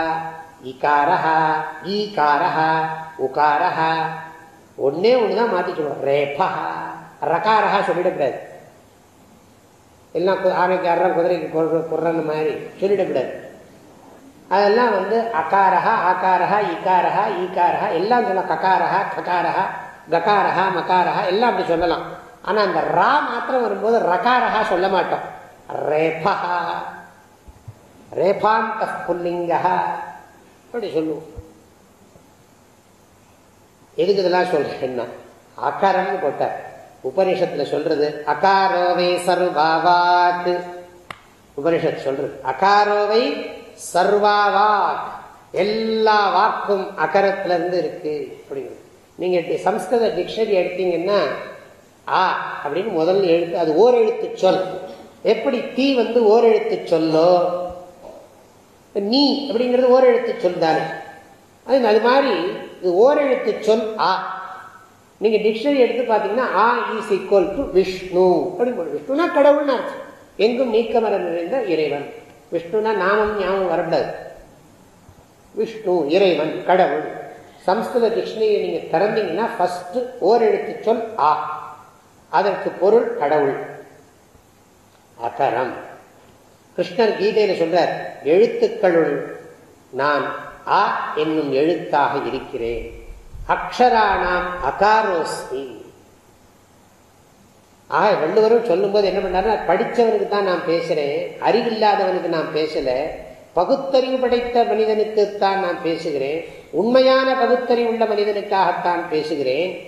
இகாரஹா ஈகாரஹா உகாரஹா ஒன்னே ஒன்று தான் மாற்றி சொல்லுவோம் ரேபஹா. ரகாரஹா சொல்லிடக்கூடாது. எல்லாம் ஆணைக்கு அறம் குதிரைக்கு குர்றன்னு மாதிரி சொல்லிடக்கூடாது. அதெல்லாம் வந்து அகாரஹா ஆகாரஹா இகாரஹா ஈகாரஹா எல்லாம் சொல்லலாம். ககாரஹா ககாரஹா ககாரஹா மகாரஹா எல்லாம் அப்படி சொல்லலாம். ஆனா அந்த ரா மாத்திரம் வரும்போது ரகாரஹா சொல்ல மாட்டோம். ரேபா. ரேபாந்த புல்லிங்கா. அப்படி சொல்லுவோம். எதுக்கு இதெல்லாம் சொல்றேன்னா அகாரம்னு போட்டார். உபனிஷத்துல சொல்றது அகாரோவை சர்வாவாக். உபனிஷத் சொல்றது அகாரோவை சர்வாவாக். எல்லா வாக்கும் அகரத்துல இருந்து இருக்கு அப்படிங்கிறது. நீங்க சம்ஸ்கிருத டிக்ஷனரி எடுத்தீங்கன்னா ஆ அப்படின்னு முதல் எழுத்து அது ஓர் எழுத்து சொல். எப்படி தீ வந்து ஓர் எழுத்து சொல்லோ? நீ அப்படிங்கிறது ஓர் எழுத்து சொல் தானே. அது அது மாதிரி இது ஓர் எழுத்து சொல் ஆ. நீங்க டிக்ஷனரி எடுத்து பார்த்தீங்கன்னா ஆ இஸ் ஈக்குவல் டு விஷ்ணு அப்படின்னு விஷ்ணுனா கடவுள்னு அர்த்தம் எங்கும் நீக்கமரம் நிறைந்த இறைவன். விஷ்ணுனா நாமம் ஞாபகம் வரக்கூடாது. விஷ்ணு இறைவன் கடவுள். சம்ஸ்கிருத டிக்ஷனரியை நீங்க திறந்தீங்கன்னா ஃபர்ஸ்ட் ஓரெழுத்து சொல் ஆ. அதற்கு பொருள் கடவுள். அகரம். கிருஷ்ணர் கீதையில சொல்றார் எழுத்துக்களுள் நான் அ என்னும் எழுத்தாக இருக்கிறேன். அக்ஷராணாம் அகாரோஸ்தி. ஆக வள்ளுவரும் சொல்லும்போது என்ன பண்ணாருன்னா படித்தவனுக்கு தான் நான் பேசுகிறேன் அறிவில்லாதவனுக்கு நான் பேசல பகுத்தறிவு படைத்த மனிதனுக்குத்தான் நான் பேசுகிறேன் உண்மையான பகுத்தறிவு உள்ள மனிதனுக்காகத்தான் பேசுகிறேன்.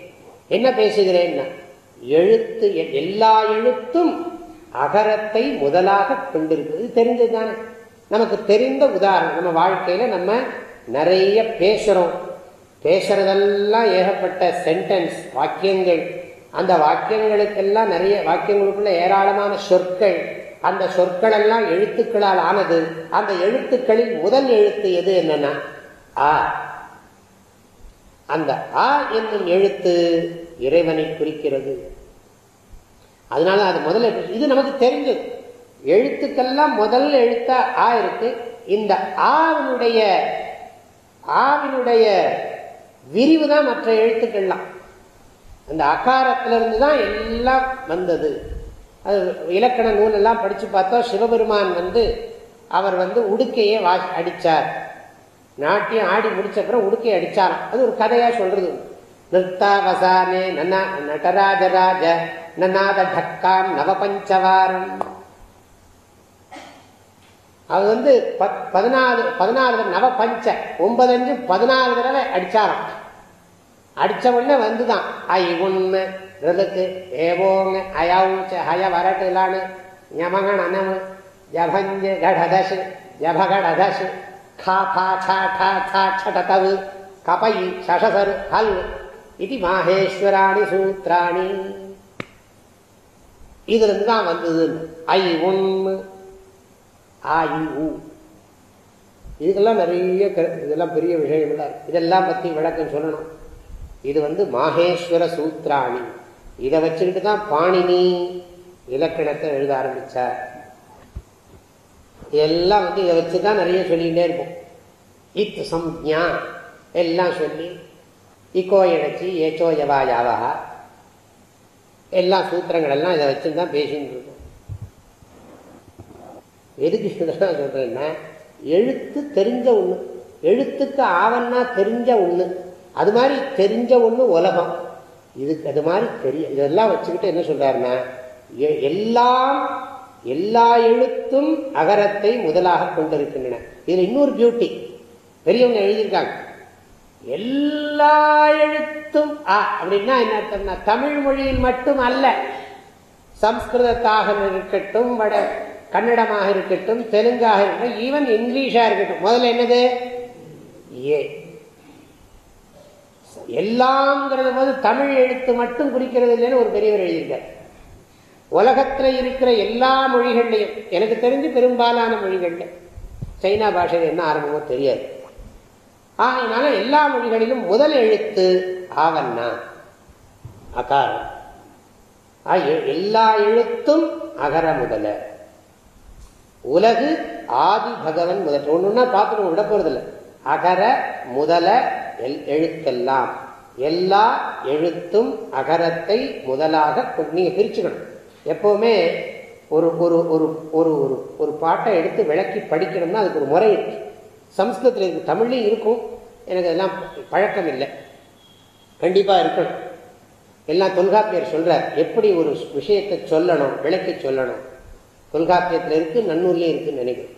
என்ன பேசுகிறேன்னா எழுத்து எல்லா எழுத்தும் அகரத்தை முதலாக கொண்டிருக்கிறது. தெரிஞ்சதுதானே? நமக்கு தெரிந்த உதாரணம் நம்ம வாழ்க்கையில நம்ம நிறைய பேசுகிறோம் பேசுறதெல்லாம் ஏகப்பட்ட சென்டென்ஸ் வாக்கியங்கள். அந்த வாக்கியங்களுக்கெல்லாம் நிறைய வாக்கியங்களுக்குள்ள ஏராளமான சொற்கள். அந்த சொற்கள் எல்லாம் எழுத்துக்களால் ஆனது அந்த எழுத்துக்களில் முதல் எழுத்து எது என்னன்னா ஆ. அந்த ஆ என்னும் எழுத்து இறைவனை குறிக்கிறது. அதனால அது முதல்ல இது நமக்கு தெரிஞ்சது. எழுத்துக்கெல்லாம் முதல் எழுத்தா ஆ இருக்கு. இந்த ஆவினுடைய ஆவினுடைய விரிவு தான் மற்ற எழுத்துக்கள்லாம். அந்த அகாரத்திலிருந்து தான் எல்லாம் வந்தது. அது இலக்கண நூலெல்லாம் படித்து பார்த்தா பார்த்தோம் சிவபெருமான் வந்து அவர் வந்து உடுக்கையே வா அடித்தார் நாட்டியம் ஆடி முடிச்ச அப்புறம் உடுக்கை அடித்தாராம் அது ஒரு கதையாக சொல்கிறது நிறுத்தாவசானே நன்னா நடராஜராஜ நநாத டக்காம் நவபஞ்சவாரம். அது வந்து பத் பதினாலு பதினாலு நவ பஞ்ச. ஒன்பது பதினாலு தடவை அடிச்சாராம் அடித்த உடனே வந்துதான். ஐ உண்மை ரிலுக்கு ஏவோங்க அயாவுச்ச ஹய வரட்டு இல்லான்னு யமகன் அனமு ஜபஞ்சு கடதசு ஜபகடதசு. கா பா சா டா சா சடதவு கபை சசசரு ஹல். இது மாஹேஸ்வராணி சூத்ராணி. இதுலேருந்து தான் வந்ததுன்னு. ஐ உண்மை ஆ உ. இதுக்கெல்லாம் நிறைய இதெல்லாம் பெரிய விஷயம் இல்லை இதெல்லாம் பற்றி விளக்கம் சொல்லணும். இது வந்து மாகேஸ்வர சூத்ராணி இதை வச்சுக்கிட்டு தான் பாணினி இலக்கணத்தை எழுத ஆரம்பித்தார் இதெல்லாம் வந்து இதை வச்சு தான் நிறைய சொல்லிக்கிட்டே இருப்போம். இத் சம்யா எல்லாம் சொல்லி இக்கோ இணைச்சி ஏச்சோ யவா யாவா எல்லா சூத்திரங்கள் எல்லாம் இதை வச்சு தான் பேசின்னு இருக்கோம். எதுக்கு இதெல்லாம் சொல்றேன்னா எழுத்து தெரிஞ்ச ஒண்ணு. எழுத்துக்கு ஆவன்னா தெரிஞ்ச ஒண்ணு. அது மாதிரி தெரிஞ்ச ஒண்ணு உலகம். இதுக்கு அது மாதிரி தெரிய இதெல்லாம் வச்சுக்கிட்டு என்ன சொல்றாருன்னா எல்லாம் எல்லா எழுத்தும் அகரத்தை முதலாக கொண்டிருக்கின்றன. இதுல இன்னொரு பியூட்டி பெரியவங்க எழுதியிருக்காங்க. எல்லா எழுத்தும் ஆ அப்படின்னா என்ன அர்த்தம்னா தமிழ் மொழியில் மட்டும் அல்ல. சம்ஸ்கிருதத்தாக இருக்கட்டும் வட கன்னடமாக இருக்கட்டும் தெலுங்காக இருக்கட்டும் ஈவன் இங்கிலீஷாக இருக்கட்டும். முதல்ல என்னது? ஏ. எல்லாங்கிறது போது தமிழ் எழுத்து மட்டும் குறிக்கிறது இல்லைன்னு ஒரு பெரியவர் எழுதியிருக்கார். உலகத்துல இருக்கிற எல்லா மொழிகள்லையும் எனக்கு தெரிஞ்சு பெரும்பாலான மொழிகள்ல சைனா பாஷையில் என்ன ஆரம்பமோ தெரியாது. ஆகையினால எல்லா மொழிகளிலும் முதல் எழுத்து ஆவன்னா அகாரம். எல்லா எழுத்தும் அகர முதல. உலகு ஆதி பகவன் முதல் ஒண்ணுன்னா பார்த்துட்டு விட போறதில்ல. அகர முதல எழுத்தெல்லாம். எல்லா எழுத்தும் அகரத்தை முதலாக நீங்க பிரிச்சுக்கணும். எப்பவுமே ஒரு ஒரு ஒரு ஒரு ஒரு ஒரு பாட்டை எடுத்து விளக்கி படிக்கணும்னா அதுக்கு ஒரு முறை இருக்கு. சம்ஸ்கிருதத்தில் இருக்கு. தமிழ்லையும் இருக்கும். எனக்கு அதெல்லாம் பழக்கம் இல்லை. கண்டிப்பாக இருக்கணும். எல்லாம் தொல்காப்பியர் சொல்றார். எப்படி ஒரு விஷயத்தை சொல்லணும் விளக்கி சொல்லணும்? தொல்காப்பியத்தில் இருக்கு நன்னூர்லேயும் இருக்குன்னு நினைக்கிறேன்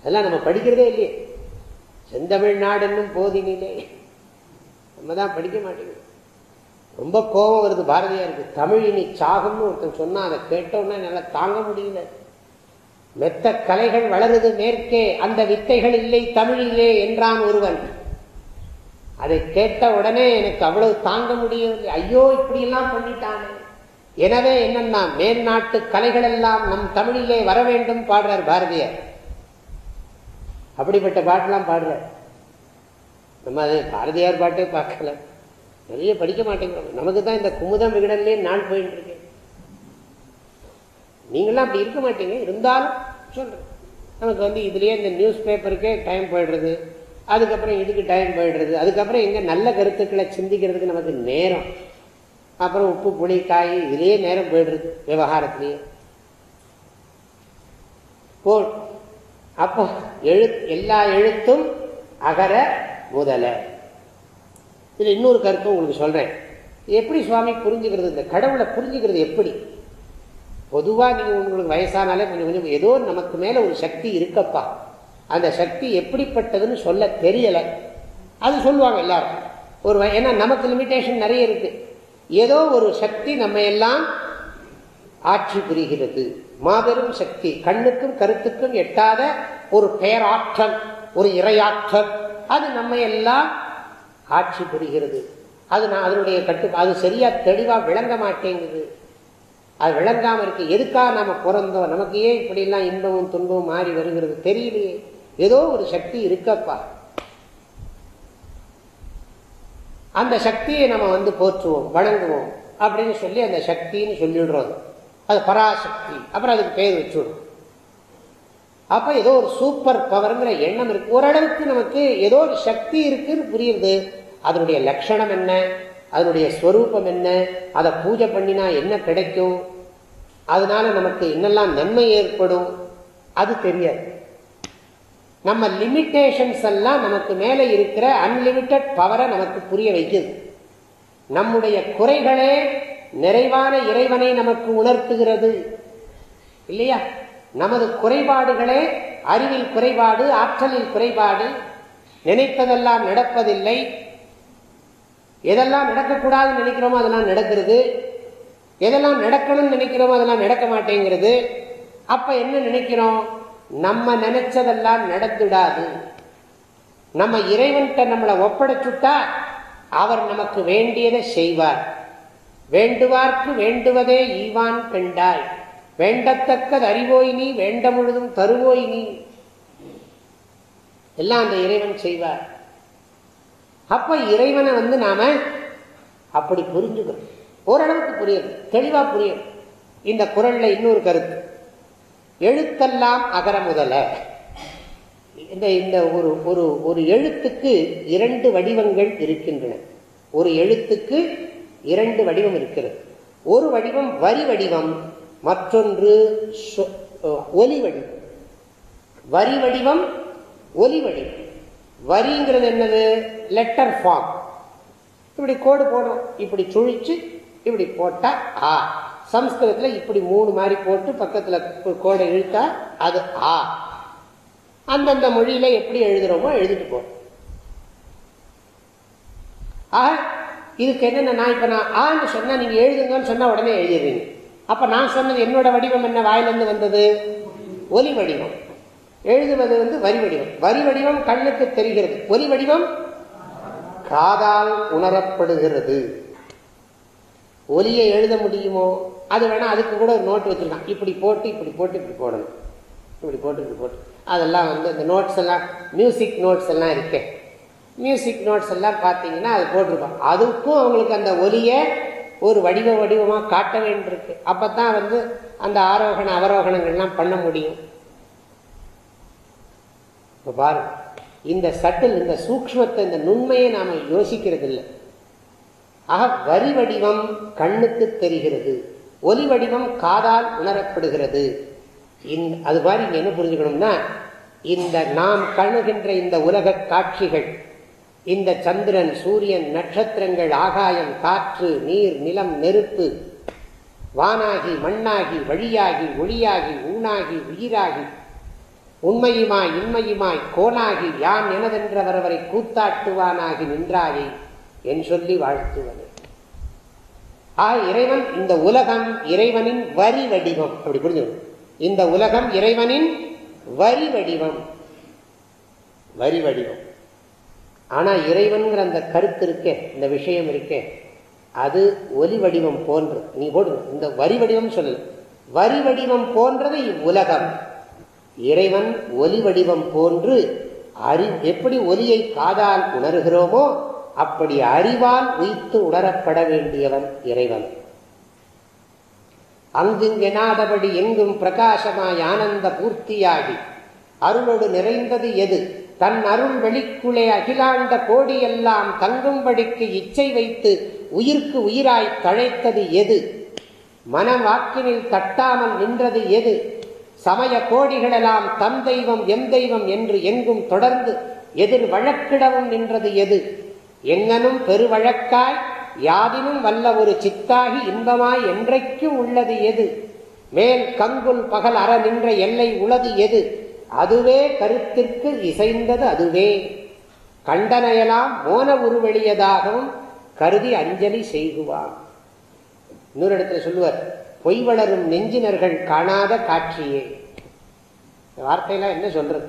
அதெல்லாம் நம்ம படிக்கிறதே இல்லையே. செந்தமிழ்நாடுன்னும் போதினிலே. நம்ம தான் படிக்க மாட்டேங்குது. ரொம்ப கோபம் வருது பாரதியாருக்கு தமிழ் இனி சாகும்னு ஒருத்தன் சொன்னால் அதை கேட்டோன்னா நல்லா தாங்க முடியல. மெத்த கலைகள் வளருது மேற்கே அந்த வித்தைகள் இல்லை தமிழிலே என்றான் ஒருவன். அதை கேட்ட உடனே எனக்கு அவ்வளவு தாங்க முடியவில்லை. ஐயோ இப்படியெல்லாம் பண்ணிட்டானே. எனவே என்னன்னா மேல்நாட்டு கலைகள் எல்லாம் நம் தமிழிலே வர வேண்டும் பாடுறார் பாரதியார். அப்படிப்பட்ட பாட்டெல்லாம் பாடுறார். நம்ம அது பாரதியார் பாட்டே பார்க்கல. நிறைய படிக்க மாட்டேங்கிறோம். நமக்கு தான் இந்த குமுதம் விகடன்லேயே நாள் போயிட்டு இருக்கேன் நீங்களாம் அப்படி இருக்க மாட்டீங்க. இருந்தாலும் சொல்றேன். நமக்கு வந்து இதுலயே இந்த நியூஸ் பேப்பருக்கே டைம் போயிடுறது. அதுக்கப்புறம் இதுக்கு டைம் போயிடுறது. அதுக்கப்புறம் எங்க நல்ல கருத்துக்களை சிந்திக்கிறதுக்கு நமக்கு நேரம். அப்புறம் உப்பு புளி காய் இதே நேரம் போயிடுறது விவகாரத்திலேயே. போ அப்போ எழு எல்லா எழுத்தும் அகர முதல. இது இன்னொரு கருத்தும் உங்களுக்கு சொல்கிறேன் எப்படி சுவாமி புரிஞ்சுக்கிறது இந்த கடவுளை புரிஞ்சுக்கிறது எப்படி? பொதுவாக நீங்கள் உங்களுக்கு வயசானாலே கொஞ்சம் கொஞ்சம் ஏதோ நமக்கு மேலே ஒரு சக்தி இருக்கப்பா. அந்த சக்தி எப்படிப்பட்டதுன்னு சொல்ல தெரியலை. அது சொல்லுவாங்க எல்லாரும். ஒரு ஏன்னா நமக்கு லிமிட்டேஷன் நிறைய இருக்குது ஏதோ ஒரு சக்தி நம்ம எல்லாம் ஆட்சி புரிகிறது. மாபெரும் சக்தி. கண்ணுக்கும் கருத்துக்கும் எட்டாத ஒரு பேராற்றல் ஒரு இறையாற்றல் அது நம்ம எல்லாம் ஆட்சி புரிகிறது. அது நான் அதனுடைய கட்டு அது சரியா தெளிவா விளங்க மாட்டேங்குது. அது விளங்காம இருக்கு. எதுக்காக நாம பிறந்தோம்? நமக்கு ஏன் இப்படி எல்லாம் இன்பமும் துன்பமும் மாறி வருகிறது? தெரியலையே. ஏதோ ஒரு சக்தி இருக்கப்பா. அந்த சக்தியை நம்ம வந்து போற்றுவோம் வணங்குவோம் அப்படின்னு சொல்லி அந்த சக்தின்னு சொல்லிடுறோம் அது பராசக்தி. அப்புறம் அதுக்கு பேர் வச்சுடும். அப்ப ஏதோ ஒரு சூப்பர் பவர்ங்கிற எண்ணம் இருக்கு. ஓரளவுக்கு நமக்கு ஏதோ ஒரு சக்தி இருக்குன்னு புரியுது. அதனுடைய லட்சணம் என்ன? அதனுடைய ஸ்வரூபம் என்ன? அதை பூஜை பண்ணினா என்ன கிடைக்கும்? அதனால நமக்கு என்னெல்லாம் நன்மை ஏற்படும்? அது தெரியாது. நம்ம லிமிட்டேஷன்ஸ் எல்லாம் நமக்கு மேலே இருக்கிற அன்லிமிட்டெட் பவரை நமக்கு புரிய வைக்குது. நம்முடைய குறைகளே நிறைவான இறைவனை நமக்கு உணர்த்துகிறது. இல்லையா? நமது குறைபாடுகளே அறிவில் குறைபாடு ஆற்றலில் குறைபாடு நினைப்பதெல்லாம் நடப்பதில்லை. எதெல்லாம் நடக்கக்கூடாதுன்னு நினைக்கிறோமோ அதெல்லாம் நடக்கிறது. எதெல்லாம் நடக்கணும்னு நினைக்கிறோமோ அதெல்லாம் நடக்க மாட்டேங்கிறது. அப்போ என்ன நினைக்கிறோம்? நம்ம நினைச்சதெல்லாம் நடந்துடாது. நம்ம இறைவன்கிட்ட நம்மளை ஒப்படைச்சுட்டா அவர் நமக்கு வேண்டியதை செய்வார். வேண்டுவார்க்கு வேண்டுவதே ஈவான் கண்டாய். வேண்டத்தக்கது அறிவோய் நீ வேண்ட முழுதும் தருவோய் நீ. எல்லாம் அந்த இறைவன் செய்வார். அப்ப இறைவனை வந்து நாம அப்படி புரிஞ்சுக்கிறோம். ஓரளவுக்கு புரியுது. தெளிவா புரியும் இந்த குரல்ல இன்னொரு கருத்து. எழுத்தெல்லாம் அகர முதல. இந்த இந்த ஒரு ஒரு ஒரு எழுத்துக்கு இரண்டு வடிவங்கள் இருக்கின்றன. ஒரு எழுத்துக்கு இரண்டு வடிவம் இருக்கிறது. ஒரு வடிவம் வரி வடிவம் மற்றொன்று ஒலி வடிவம். வரி வடிவம் ஒலி வடிவம். வரிங்கிறது என்னது? லெட்டர் ஃபார்ம் இப்படி கோடு போடும் இப்படி சுழிச்சு இப்படி போட்டா ஆ. சம்ஸ்கிருதத்தில் இப்படி மூணு மாதிரி போட்டு பக்கத்தில் கோடை இழுத்தா அது ஆ. அந்தந்த மொழியில எப்படி எழுதுறோமோ எழுதிட்டு போறோம் ஆக இதுக்கு என்னென்ன நான் இப்ப நான் ஆன்னு சொன்னா நீங்க எழுதுங்கன்னு சொன்னா உடனே எழுதிடுவீங்க அப்ப நான் சொன்னது என்னோட வடிவம் என்ன? வாயிலிருந்து வந்தது? ஒலி வடிவம். எழுதுவது வந்து வரி வடிவம். வரி வடிவம் கண்ணுக்கு தெரிகிறது. ஒலி வடிவம் காதால் உணரப்படுகிறது. ஒலியை எழுத முடியுமோ? அது வேணால் அதுக்கு கூட ஒரு நோட் வச்சிருக்கான். இப்படி போட்டு இப்படி போட்டு இப்படி போடணும். இப்படி போட்டு இப்படி போட்டு. அதெல்லாம் வந்து இந்த நோட்ஸ் எல்லாம் மியூசிக் நோட்ஸ் எல்லாம் இருக்கே. மியூசிக் நோட்ஸ் எல்லாம் பார்த்தீங்கன்னா அது போட்டிருக்கோம் அதுக்கும் அவங்களுக்கு அந்த ஒலியை ஒரு வடிவ வடிவமாக காட்ட வேண்டியிருக்கு. அப்போ தான் வந்து அந்த ஆரோகண அவரோகணங்கள்லாம் பண்ண முடியும். இப்போ பாருங்க இந்த சட்டில் இந்த சூக்மத்தை இந்த நுண்மையை நாம் யோசிக்கிறது இல்லை ஆக வரி வடிவம் கண்ணுக்கு தெரிகிறது. ஒலி வடிவம் காதால் உணரப்படுகிறது. அது மாதிரி என்ன புரிஞ்சுக்கணும்னா இந்த நாம் கணுகின்ற இந்த உலக காட்சிகள் இந்த சந்திரன் சூரியன் நட்சத்திரங்கள் ஆகாயம் காற்று நீர் நிலம் நெருப்பு வானாகி மண்ணாகி வழியாகி ஒளியாகி ஊனாகி உயிராகி உண்மையுமாய் இன்மையுமாய் கோனாகி யான் எனதென்றவரவரை கூத்தாட்டுவானாகி நின்றாயே என் சொல்லி வாழ்த்துவது ஆ இறைவன் இந்த உலகம் இறைவனின் வரி வடிவம். அப்படி புரிஞ்சுக்கணும் இந்த உலகம் இறைவனின் வரி வடிவம். வரி வடிவம். ஆனால் இறைவன்கிற அந்த கருத்து இருக்கே இந்த விஷயம் இருக்கே அது ஒலி வடிவம் போன்று. நீ போடு இந்த வரி வடிவம் சொல்லு வரி வடிவம் போன்றது இவ்வுலகம். இறைவன் ஒலி வடிவம் போன்று அறி எப்படி ஒலியை காதால் உணர்கிறோமோ அப்படி அறிவால் உயித்து உணரப்பட வேண்டியவன் இறைவன். அங்குங்கெனாதபடி எங்கும் பிரகாசமாய் ஆனந்த பூர்த்தியாகி அருளோடு நிறைந்தது எது? தன் அருள் வெளிக்குள்ளே அகிலாண்ட கோடியெல்லாம் தங்கும்படிக்கு இச்சை வைத்து உயிர்க்கு உயிராய் தழைத்தது எது? மனம் வாக்கினில் தட்டாமல் நின்றது எது? சமய கோடிகளெல்லாம் தம் தெய்வம் எம் தெய்வம் என்று எங்கும் தொடர்ந்து எதிர் வழக்கிடவும் நின்றது எது? எங்கனும் பெருவழக்காய் யாதினும் வல்ல ஒரு சித்தாகி இன்பமாய் என்றைக்கும் உள்ளது எது? மேல் கங்குல் பகல் அற நின்ற எல்லை உளது எது? அதுவே கருத்திற்கு இசைந்தது அதுவே. கண்டனையெல்லாம் மோன உருவெளியதாகவும் கருதி அஞ்சலி செய்குவான். இன்னொரு இடத்துல சொல்லுவார் பொய் வளரும் நெஞ்சினர்கள் காணாத காட்சியே. வார்த்தையெல்லாம் என்ன சொல்றது?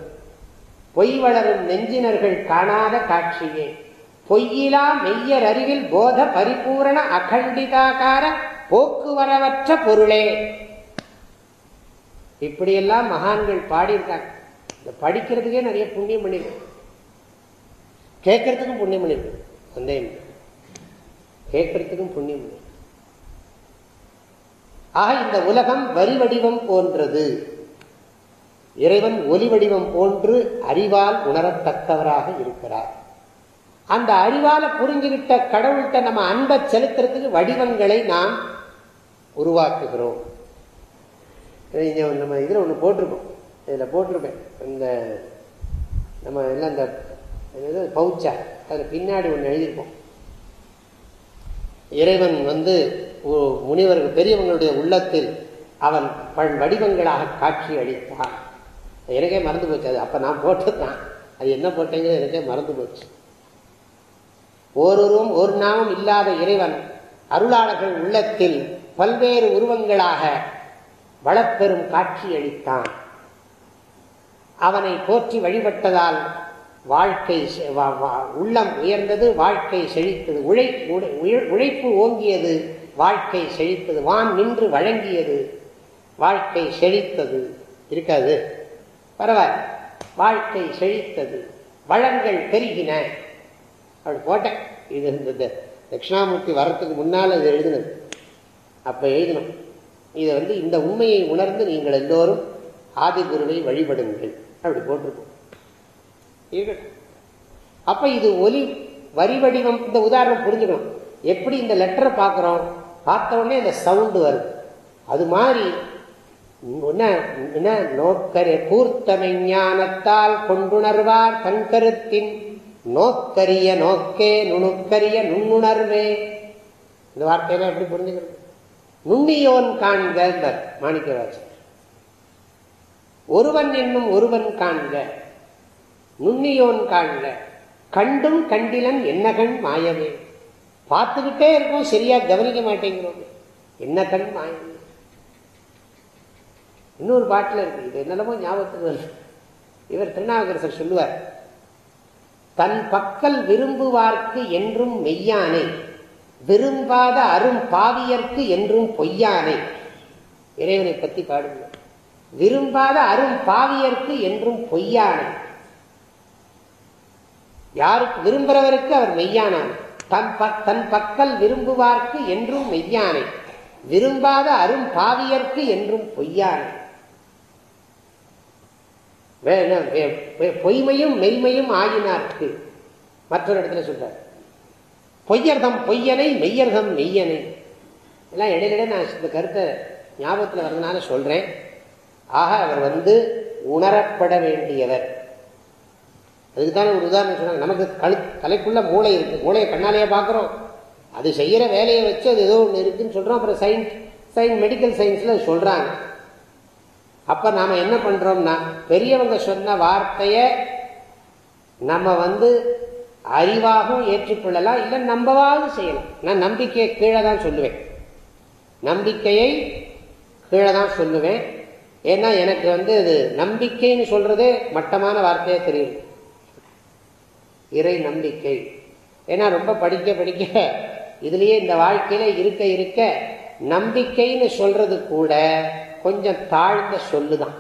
பொய் வளரும் நெஞ்சினர்கள் காணாத காட்சியே. பொய்யிலா மெய்யர் அறிவில் போத பரிபூரண அகண்டிதாகார போக்குவரவற்ற பொருளே. இப்படியெல்லாம் மகான்கள் பாடியிருக்காங்க. இந்த படிக்கிறதுக்கே நிறைய புண்ணியம் பண்ணிருக்கு கேட்கறதுக்கும் புண்ணியம் பண்ணிருக்கு சந்தேகம் கேட்கறதுக்கும் புண்ணியம் பண்ணி ஆக இந்த உலகம் வரி வடிவம் போன்றது. இறைவன் ஒலி வடிவம் போன்று அறிவால் உணரத்தக்கவராக இருக்கிறார். அந்த அறிவால புரிஞ்சுகிட்ட கடவுள்கிட்ட நம்ம அன்பை செலுத்துறதுக்கு வடிவங்களை நாம் உருவாக்குகிறோம். நம்ம இதில் ஒன்று போட்டிருக்கோம். இதில் போட்டிருப்பேன் இந்த நம்ம எல்லாம் இந்த பவுச்சா. அதில் பின்னாடி ஒன்று எழுதியிருப்போம் இறைவன் வந்து முனிவர்கள் பெரியவங்களுடைய உள்ளத்தில் அவன் பல் வடிவங்களாக காட்சி அளித்தான் எனக்கே மறந்து போச்சு. அது அப்போ நான் போட்டதுதான் அது என்ன போட்டேங்கிறது எனக்கே மறந்து போச்சு. ஓரொருவும் ஒரு நாமும் இல்லாத இறைவன் அருளாளர்கள் உள்ளத்தில் பல்வேறு உருவங்களாக வளப்பெரும் காட்சியளித்தான் அவனை போற்றி வழிபட்டதால் வாழ்க்கை உள்ளம் உயர்ந்தது வாழ்க்கை செழித்தது உழை உழைப்பு ஓங்கியது வாழ்க்கை செழித்தது வான் நின்று வழங்கியது வாழ்க்கை செழித்தது. இருக்காது. பரவாயில்ல. வாழ்க்கை செழித்தது. வளங்கள் பெருகின. அப்படி போட்டேன் இது இந்த தட்சிணாமூர்த்தி வரத்துக்கு முன்னால் அது எழுதினது. அப்போ எழுதினோம். இதை வந்து இந்த உண்மையை உணர்ந்து நீங்கள் எல்லோரும் ஆதிகுருவை வழிபடுங்கள். அப்படி போட்டிருக்கோம். அப்போ இது ஒலி வரி வடிவம் இந்த உதாரணம் புரிஞ்சுக்கணும். எப்படி இந்த லெட்டரை பார்க்குறோம்? பார்த்த உடனே இந்த சவுண்டு வருது. அது மாதிரி என்ன நோக்கரை பூர்த்தமை ஞானத்தால் கொண்டுணர்வார் கண்கருத்தின் நோக்கரிய நோக்கே நுணுக்கரிய நுண்ணுணர்வே. இந்த வார்த்தையெல்லாம் எப்படி புரிஞ்சுக்கிறது? நுண்ணியோன் காண்க மாணிக்கவாசன் ஒருவன் என்னும் ஒருவன் காண்க நுண்ணியோன் காண்க. கண்டும் கண்டிலன் என்ன கண் மாயவே. பார்த்துக்கிட்டே இருக்கும் சரியா கவனிக்க மாட்டேங்கிறோம். என்ன கண் மாயவே? இன்னொரு பாட்டில் இருக்கு இது என்னென்னமோ ஞாபகத்துக்கு இவர் திருநாவுக்கரசர் சொல்லுவார் தன் பக்கல் விரும்புவார்க்கு என்றும் மெய்யானை. விரும்பாத அரும் பாவியர்க்கு என்றும் பொய்யானை. இறைவனை பத்தி பாடுங்கள் விரும்பாத அரும் பாவியர்க்கு என்றும் பொய்யானை. யாருக்கு விரும்புறவருக்கு அவர் மெய்யானான் தன் தன் பக்கல் விரும்புவார்க்கு என்றும் மெய்யானை. விரும்பாத அரும் பாவியர்க்கு என்றும் பொய்யானை. பொய்மையும் மெய்மையும் ஆகினார்க்கு. மற்றொரு இடத்துல சொல்றார். பொய்யர்தம் பொய்யனை மெய்யர்தம் மெய்யனை. எல்லாம் இடையில நான் இந்த கருத்தை ஞாபகத்தில் வரதுனால சொல்றேன். ஆக அவர் வந்து உணரப்பட வேண்டியவர். அதுக்குதானே ஒரு உதாரணம் சொன்னாங்க. நமக்கு கழு தலைக்குள்ள மூளை இருக்கு. மூளையை கண்ணாலேயே பார்க்குறோம். அது செய்கிற வேலையை வச்சு அது ஏதோ ஒன்று இருக்குன்னு சொல்கிறோம் அப்புறம் சயின்ஸ் சயின்ஸ் மெடிக்கல் சயின்ஸில் சொல்கிறாங்க அப்ப நாம என்ன பண்றோம்னா பெரியவங்க சொன்ன வார்த்தைய நம்ம வந்து அறிவாகவும் ஏற்றுக்கொள்ளலாம் இல்லை நம்பவாவது செய்யலாம். நான் நம்பிக்கையை கீழே தான் சொல்லுவேன். நம்பிக்கையை கீழே தான் சொல்லுவேன். ஏன்னா எனக்கு வந்து அது நம்பிக்கைன்னு சொல்றதே மட்டமான வார்த்தையே தெரியும் இறை நம்பிக்கை. ஏன்னா ரொம்ப படிக்க படிக்க இதுலேயே இந்த வாழ்க்கையில இருக்க இருக்க நம்பிக்கைன்னு சொல்றது கூட கொஞ்சம் தாழ்ந்த சொல்லுதான்.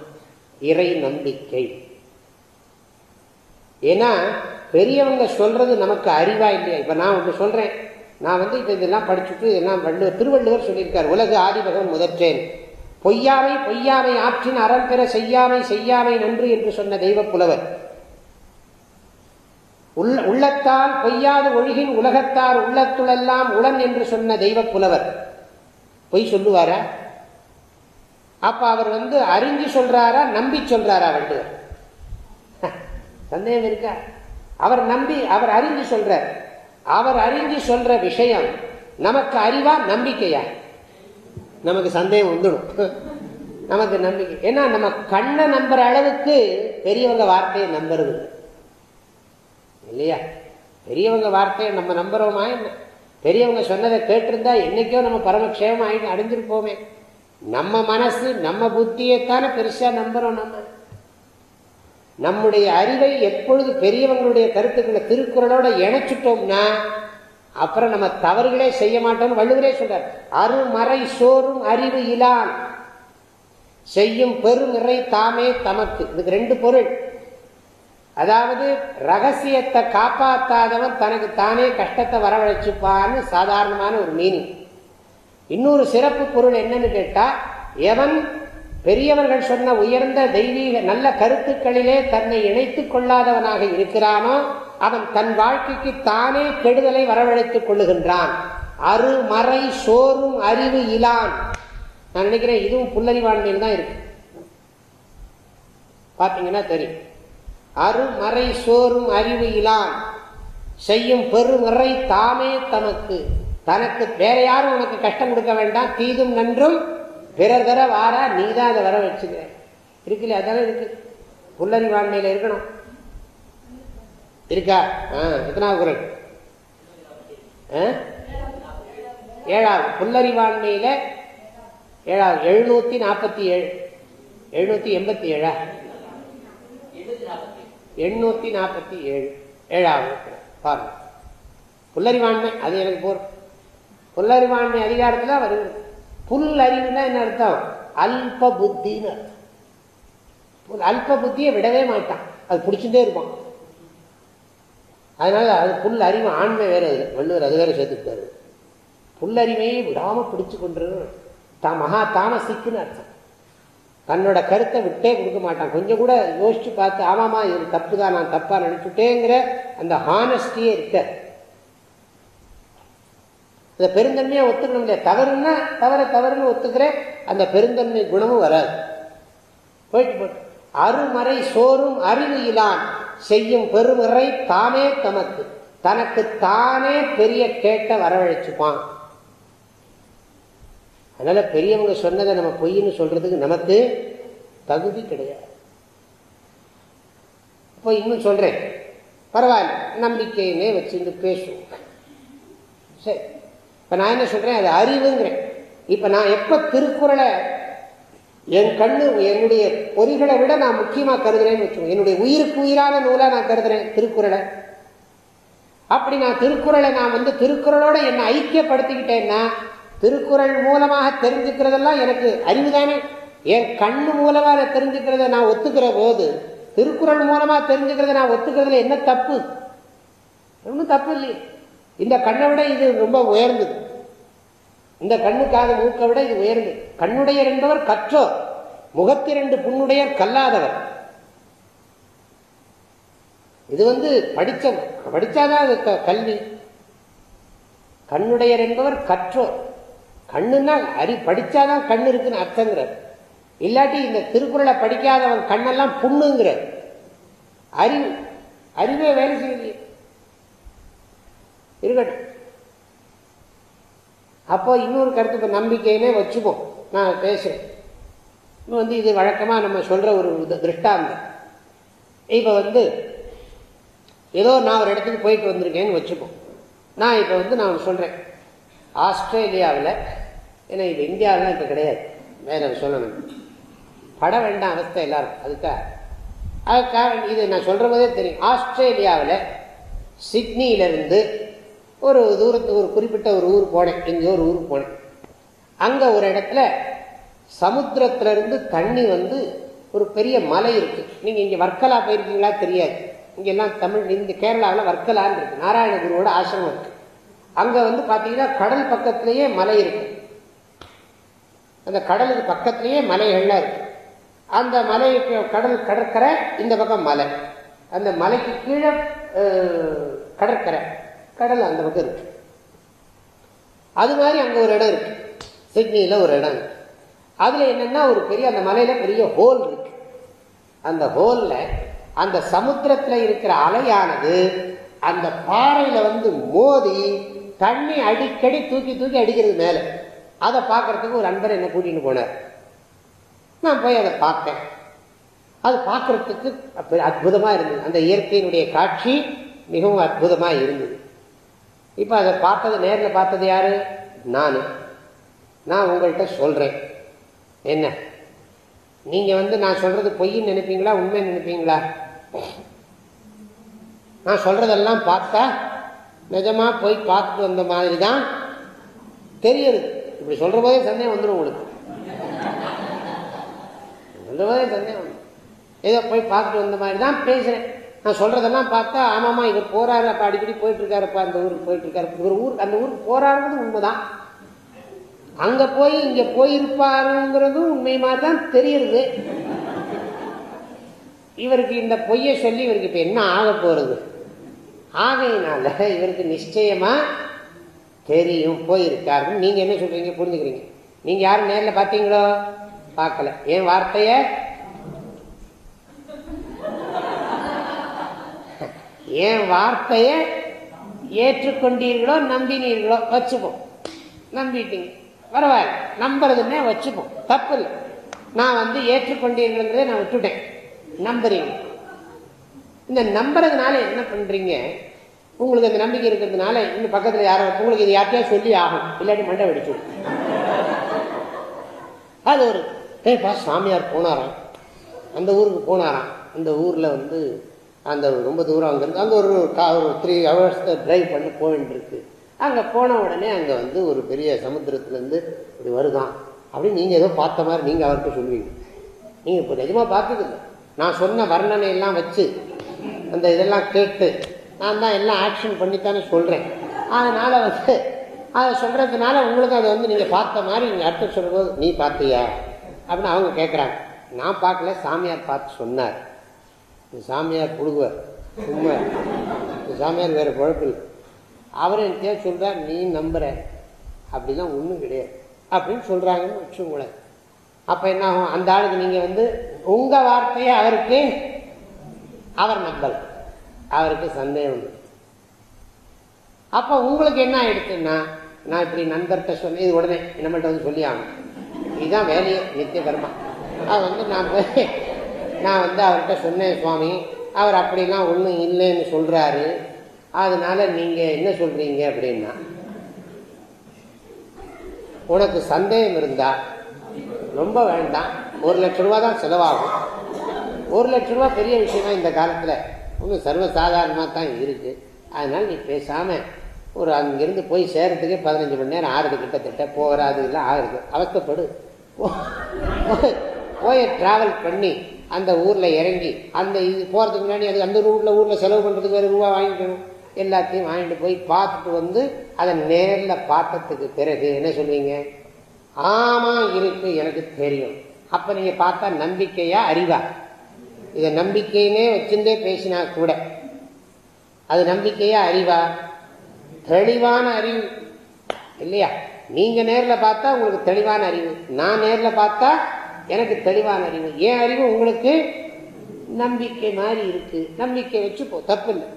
இறை நம்பிக்கை. ஏன்னா பெரியவங்க சொல்றது நமக்கு அறிவா இல்லையா? இப்ப நான் ஒன்று சொல்றேன். நான் வந்து இப்ப இதெல்லாம் படிச்சுட்டு எல்லாம் வள்ளுவர் திருவள்ளுவர் சொல்லியிருக்கார் உலக ஆதிபகம் முதற்றேன். பொய்யாமை பொய்யாமை ஆற்றின் அறம் பெற செய்யாமை செய்யாமை நன்று என்று சொன்ன தெய்வ புலவர். உள்ளத்தால் பொய்யாத ஒழுகின் உலகத்தார் உள்ளத்துளெல்லாம் உளன் என்று சொன்ன தெய்வ புலவர். பொய் சொல்லுவாரா? அப்ப அவர் வந்து அறிஞ்சு சொல்றாரா நம்பி சொல்றாரா வள்ளுவர் சந்தேகம் இருக்கா? அவர் நம்பி அவர் அறிஞ்சு சொல்றார். அவர் அறிஞ்சு சொல்ற விஷயம் நமக்கு அறிவா நம்பிக்கையா? நமக்கு சந்தேகம் வந்துடும். நமக்கு நம்பிக்கை. ஏன்னா நம்ம கண்ணை நம்புற அளவுக்கு பெரியவங்க வார்த்தையை நம்புறது இல்லையா? பெரியவங்க வார்த்தையை நம்ம நம்புறோமா என்ன? பெரியவங்க சொன்னதை கேட்டிருந்தா என்னைக்கோ நம்ம பரமக்ஷேமம் ஆகி அடைஞ்சிருப்போமே. நம்ம மனசு நம்ம புத்தியைத்தானே பெருசா நம்புறோம் நம்ம. நம்முடைய அறிவை எப்பொழுது பெரியவங்களுடைய கருத்துக்களை திருக்குறளோட இணைச்சிட்டோம்னா அப்புறம் நம்ம தவறுகளே செய்ய மாட்டோம்னு வள்ளுவரே சொல்றார். அருமறை சோறும் அறிவு இலான். செய்யும் பெருமிறை தாமே தமக்கு. இதுக்கு ரெண்டு பொருள். அதாவது ரகசியத்தை காப்பாத்தாதவன் தனக்கு தானே கஷ்டத்தை வரவழைச்சுப்பான்னு சாதாரணமான ஒரு மீனிங் இன்னொரு சிறப்பு பொருள் என்னன்னு கேட்டா எவன் பெரியவர்கள் சொன்ன உயர்ந்த தெய்வீக நல்ல கருத்துக்களிலே தன்னை இணைத்துக் கொள்ளாதவனாக இருக்கிறானோ அவன் தன் வாழ்க்கைக்கு தானே கெடுதலை வரவழைத்துக் கொள்ளுகின்றான். அருமறை சோறும் அறிவு இலான். நான் நினைக்கிறேன் இதுவும் புல்லறிவாண்மையில் தான் இருக்கு. பார்த்தீங்கன்னா தெரியும். அருமறை சோறும் அறிவு இலான். செய்யும் பெருமறை தாமே தனக்கு. தனக்கு வேற யாரும் உனக்கு கஷ்டம் கொடுக்க வேண்டாம். தீதும் நன்றும் பிறர் தர வாரா. நீ தான் அதை வர வச்சுக்க இருக்குல்ல? அதெல்லாம் இருக்கு. புல்லறிவாண்மையில இருக்கணும். இருக்கா? எத்தனாவது குரல்? ஏழாவது. புல்லறிவாண்மையில ஏழாவது. எழுநூத்தி நாற்பத்தி ஏழு எழுநூத்தி எண்பத்தி ஏழா எண்ணூத்தி நாற்பத்தி ஏழு ஏழாவது பாருங்க. புல்லறிவாண்மை அது எனக்கு போறோம் புல்லறிவாண்மை அதிகாரத்தில் வருகிறது. புல் அறிவுனா என்ன அர்த்தம்? அல்ப புத்தின்னு அர்த்தம். அல்ப புத்தியை விடவே மாட்டான். அது பிடிச்சுட்டே இருப்பான். அதனால அது புல் அறிவு ஆண்மை வேற அது வள்ளுவர் அது வேற சேர்த்துக்கிட்டாரு. புல்லறிவையை விடாம பிடிச்சு கொண்டு மகா தாமசிக்குன்னு அர்த்தம். தன்னோட கருத்தை விட்டே கொடுக்க மாட்டான். கொஞ்சம் கூட யோசிச்சு பார்த்து ஆமாமா இது தப்பு தான் நான் தப்பா நினைச்சுட்டேங்கிற அந்த ஹானஸ்டியே இருக்க அந்த பெருந்தன்மையை ஒத்துக்கணும் இல்லையா? தவறுன்னா தவற தவறுன்னு ஒத்துக்கிறேன். அந்த பெருந்தன்மை குணமும் வராது. போயிட்டு போட்டு. அருமறை சோறும் அறிவு இலான். செய்யும் பெருமறை தாமே தமக்கு. தனக்கு தானே பெரிய கேட்ட வரவழைச்சுப்பான். அதனால பெரியவங்க சொன்னதை நம்ம பொய்ன்னு சொல்றதுக்கு நமக்கு தகுதி கிடையாது. இப்போ இன்னும் சொல்றேன். பரவாயில்ல. நம்பிக்கையினே வச்சுட்டு பேசுவோம். சரி. இப்போ நான் என்ன சொல்கிறேன் அது அறிவுங்கிறேன். இப்போ நான் எப்போ திருக்குறளை என் கண்ணு என்னுடைய பொறிகளை விட நான் முக்கியமாக கருதுறேன்னு வச்சுக்கோங்க என்னுடைய உயிருக்கு உயிரான நூலாக நான் கருதுறேன் திருக்குறளை. அப்படி நான் திருக்குறளை நான் வந்து திருக்குறளோட என்னை ஐக்கியப்படுத்திக்கிட்டேன்னா திருக்குறள் மூலமாக தெரிஞ்சுக்கிறதெல்லாம் எனக்கு அறிவு தானே என் கண்ணு மூலமாக நான் தெரிஞ்சுக்கிறத நான் ஒத்துக்கிற போது திருக்குறள் மூலமாக தெரிஞ்சுக்கிறத நான் ஒத்துக்கிறதுல என்ன தப்பு? ஒன்றும் தப்பு இல்லையே. இந்த கண்ணை விட இது ரொம்ப உயர்ந்தது. இந்த கண்ணுக்காக மூக்க விட இது உயர்ந்து. கண்ணுடையர் என்பவர் கற்றோர். முகத்திரண்டு புண்ணுடையர் கல்லாதவர். இது வந்து படிச்ச படிச்சாதான் அது கல்வி. கண்ணுடையர் என்பவர் கற்றோர். கண்ணுன்னா அறி படிச்சாதான் கண்ணு இருக்குன்னு அர்த்தங்கிறார். இல்லாட்டி இந்த திருக்குறளை படிக்காதவன் கண்ணெல்லாம் புண்ணுங்கிற அறிவு அறிவே வேலை செய்யலையே. இருக்கட்டும். அப்போ இன்னொரு கருத்து இப்போ நம்பிக்கையிலே வச்சுப்போம். நான் பேசுகிறேன் இப்போ வந்து இது வழக்கமாக நம்ம சொல்கிற ஒரு திருஷ்டாந்தம். இப்போ வந்து ஏதோ நான் ஒரு இடத்துக்கு போயிட்டு வந்திருக்கேன்னு வச்சுப்போம். நான் இப்போ வந்து நான் சொல்கிறேன் ஆஸ்திரேலியாவில் ஏன்னா இப்போ இந்தியாவிலாம் இப்போ கிடையாது. வேற சொல்லணும் பட வேண்டாம் அவஸ்தை எல்லாரும் அதுக்காக அதுக்காக இது நான் சொல்கிற போதே தெரியும். ஆஸ்திரேலியாவில் சிட்னியிலிருந்து ஒரு தூரத்து ஒரு குறிப்பிட்ட ஒரு ஊர் போனேன். எங்கேயோ ஒரு ஊருக்கு போனேன். அங்கே ஒரு இடத்துல சமுத்திரத்திலிருந்து தண்ணி வந்து ஒரு பெரிய மலை இருக்குது நீங்கள் இங்கே வர்க்கலா போயிருக்கீங்களா தெரியாது. இங்கெல்லாம் தமிழ் இந்த கேரளாவில் வர்க்கலான்னு இருக்குது நாராயணகுருவோட ஆசிரமம் இருக்குது அங்கே வந்து பார்த்தீங்கன்னா கடல் பக்கத்திலேயே மலை இருக்கு. அந்த கடலுக்கு பக்கத்திலேயே மலைகள்லாம் இருக்குது அந்த மலைக்கு கடல் கடற்கரை இந்த பக்கம் மலை. அந்த மலைக்கு கீழே கடற்கரை. கடல் அந்த பக்கம் இருக்கு. அது மாதிரி அங்கே ஒரு இடம் இருக்கு. சிட்னியில் ஒரு இடம் இருக்கு. அதில் என்னன்னா ஒரு பெரிய அந்த மலையில் பெரிய ஹோல் இருக்கு. அந்த ஹோலில் அந்த சமுத்திரத்தில் இருக்கிற அலையானது அந்த பாறையில் வந்து மோதி தண்ணி அடிக்கடி தூக்கி தூக்கி அடிக்கிறது மேலே. அதை பார்க்கறதுக்கு ஒரு அன்பர் என்ன கூட்டின்னு போனார். நான் போய் அதை பார்த்தேன். அது பார்க்கறதுக்கு அற்புதமாக இருந்தது. அந்த இயற்கையினுடைய காட்சி மிகவும் அற்புதமாக இருந்தது. இப்போ அதை பார்த்தது நேரில் பார்த்தது யாரு? நான். நான் உங்கள்கிட்ட சொல்கிறேன் என்ன? நீங்கள் வந்து நான் சொல்கிறது பொய்ன்னு நினைப்பீங்களா உண்மை நினைப்பீங்களா? நான் சொல்கிறதெல்லாம் பார்த்தா நிஜமாக போய் பார்த்துட்டு வந்த மாதிரி தான் தெரியுது. இப்படி சொல்கிற போதே சந்தேகம் வந்துடும் உங்களுக்கு. சொல்கிற போதே சந்தேகம் வந்துடும் ஏதோ போய் பார்த்துட்டு வந்த மாதிரி தான் பேசுகிறேன் நான் சொல்கிறதெல்லாம் பார்த்தா ஆமாம்மா இவர் போகிறாரு அப்போ அடிக்கடி போயிட்டுருக்காருப்பா அந்த ஊருக்கு போயிட்டுருக்காரு. ஒரு ஊர் அந்த ஊருக்கு போகிறாருங்கிறது உண்மைதான். அங்கே போய் இங்கே போயிருப்பாருங்கிறதும் உண்மை மாதிரி தான் தெரியுது. இவருக்கு இந்த பொய்யை சொல்லி இவருக்கு இப்போ என்ன ஆக போகிறது ஆகையினால இவருக்கு நிச்சயமா தெரியும் போயிருக்காருன்னு நீங்க என்ன சொல்றீங்க? புரிஞ்சுக்கிறீங்க. நீங்க யாரும் நேரில் பார்த்தீங்களோ? பார்க்கல. என் வார்த்தையை? என் வார்த்தைய ஏற்றுக்கொண்டீர்களோ நம்பினீர்களோ வச்சுப்போம். நம்பிட்டீங்க. பரவாயில்ல. நம்புறதுன்னே வச்சுப்போம். தப்பு இல்லை நான் வந்து ஏற்றுக்கொண்டீர்கள்ன்றதை நான் விட்டுட்டேன். நம்புறீங்க. இந்த நம்புறதுனால என்ன பண்றீங்க? உங்களுக்கு அந்த நம்பிக்கை இருக்கிறதுனால இன்னும் பக்கத்தில் யாரோ உங்களுக்கு இது யார்ட்டையா சொல்லி ஆகும் இல்லாட்டி மண்டை வெடிச்சு அது ஒரு ஏப்பா சாமியார் போனாராம். அந்த ஊருக்கு போனாராம். அந்த ஊரில் வந்து அந்த ரொம்ப தூரம் அங்கேருந்து அங்கே ஒரு ஒரு த்ரீ ஹவர்ஸ் ட்ரைவ் பண்ணி போயின்னு அங்கே போன உடனே அங்கே வந்து ஒரு பெரிய சமுத்திரத்துலேருந்து இப்படி வருதான். அப்படின்னு நீங்கள் ஏதோ பார்த்த மாதிரி நீங்கள் அவர்கிட்ட சொல்லுவீங்க. நீங்கள் இப்போ நிஜமாக பார்த்தது நான் சொன்ன வர்ணனையெல்லாம் வச்சு அந்த இதெல்லாம் கேட்டு நான் தான் எல்லாம் ஆக்ஷன் பண்ணித்தானே சொல்கிறேன் அதனால் வந்து அதை சொல்கிறதுனால உங்களுக்கு அதை வந்து நீங்கள் பார்த்த மாதிரி நீங்கள் அர்த்தம் சொல்லும்போது நீ பார்த்தியா? அப்படின்னு அவங்க கேட்குறாங்க நான் பார்க்கல சாமியார் பார்த்து சொன்னார். சாமியார் கொடுக்குவார் சும்மா சாமியார் வேறு குழப்பில் அவர் என்கிட்ட சொல்கிறார் நீ நம்புற. அப்படிலாம் ஒன்றும் கிடையாது. அப்படின்னு சொல்கிறாங்கன்னு வச்சுங்களேன் அப்போ என்ன ஆகும் அந்த ஆளுக்கு நீங்கள் வந்து உங்கள் வார்த்தையை அவருக்கு அவர் நம்பலை. அவருக்கு சந்தேகம் அப்போ உங்களுக்கு என்ன ஆயிடுச்சுன்னா நான் இப்படி நண்பர்கிட்ட சொன்னேன் இது உடனே நம்மள்கிட்ட வந்து சொல்லி ஆகணும் இதுதான் வேலையே நித்திய கர்மா. அது வந்து நான் போய் நான் வந்து அவர்கிட்ட சொன்னேன் சுவாமி அவர் அப்படிலாம் ஒன்றும் இல்லைன்னு சொல்கிறாரு அதனால் நீங்கள் என்ன சொல்கிறீங்க அப்படின்னா உனக்கு சந்தேகம் இருந்தால் ரொம்ப வேண்டாம். ஒரு லட்ச ரூபா தான் செலவாகும். ஒரு லட்ச ரூபா பெரிய விஷயமா இந்த காலத்தில் ஒன்றும் சர்வசாதாரணமாக தான் இருக்குது அதனால் நீ பேசாமல் ஒரு அங்கேருந்து போய் சேர்கிறதுக்கே பதினஞ்சு மணி நேரம் ஆறுது கிட்டத்தட்ட. போகிற அது எல்லாம் ஆகுது. அவஸ்தப்படு. போய் ட்ராவல் பண்ணி அந்த ஊரில் இறங்கி அந்த இது போகிறதுக்கு முன்னாடி அது அந்த ரூட்டில் ஊரில் செலவு பண்ணுறதுக்கு வேறு ரூபா வாங்கிக்கணும். எல்லாத்தையும் வாங்கிட்டு போய் பார்த்துட்டு வந்து அதை நேரில் பார்த்ததுக்கு பிறகு என்ன சொல்வீங்க? ஆமாம் இருக்கு எனக்கு தெரியும். அப்போ நீங்கள் பார்த்தா நம்பிக்கையா அறிவா? இதை நம்பிக்கைன்னே வச்சுருந்தே பேசினா கூட. அது நம்பிக்கையா அறிவா? தெளிவான அறிவு. இல்லையா? நீங்கள் நேரில் பார்த்தா உங்களுக்கு தெளிவான அறிவு. நான் நேரில் பார்த்தா எனக்கு தெளிவான அறிவு. ஏன் அறிவு உங்களுக்கு நம்பிக்கை மாதிரி இருக்கு. நம்பிக்கை வச்சுப்போம் தப்பு இல்லை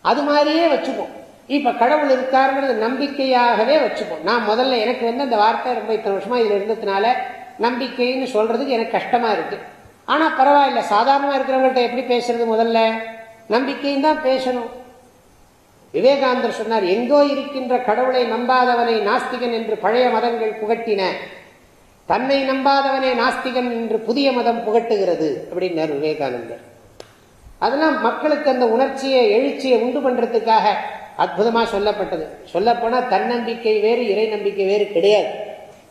அது மாதிரியே வச்சுப்போம் இப்ப கடவுள் இருக்காருங்கிறது நம்பிக்கையாகவே வச்சுப்போம் நான் முதல்ல எனக்கு வந்து அந்த வார்த்தை ரொம்ப இத்தனை வருஷமா இதுல இருந்ததுனால நம்பிக்கைன்னு சொல்றதுக்கு எனக்கு கஷ்டமா இருக்கு. ஆனா பரவாயில்ல. சாதாரணமா இருக்கிறவங்கள்ட்ட எப்படி பேசுறது முதல்ல? நம்பிக்கையும் தான் பேசணும். விவேகானந்தர் சொன்னார் எங்கோ இருக்கின்ற கடவுளை நம்பாதவனை நாஸ்திகன் என்று பழைய மதங்கள் புகட்டின. தன்னை நம்பாதவனே நாஸ்திகன் என்று புதிய மதம் புகட்டுகிறது அப்படின்னார் விவேகானந்தர் அதெல்லாம் மக்களுக்கு அந்த உணர்ச்சியை எழுச்சியை உண்டு பண்றதுக்காக அற்புதமா சொல்லப்பட்டது. சொல்லப்போனால் தன்னம்பிக்கை வேறு இறை நம்பிக்கை வேறு கிடையாது.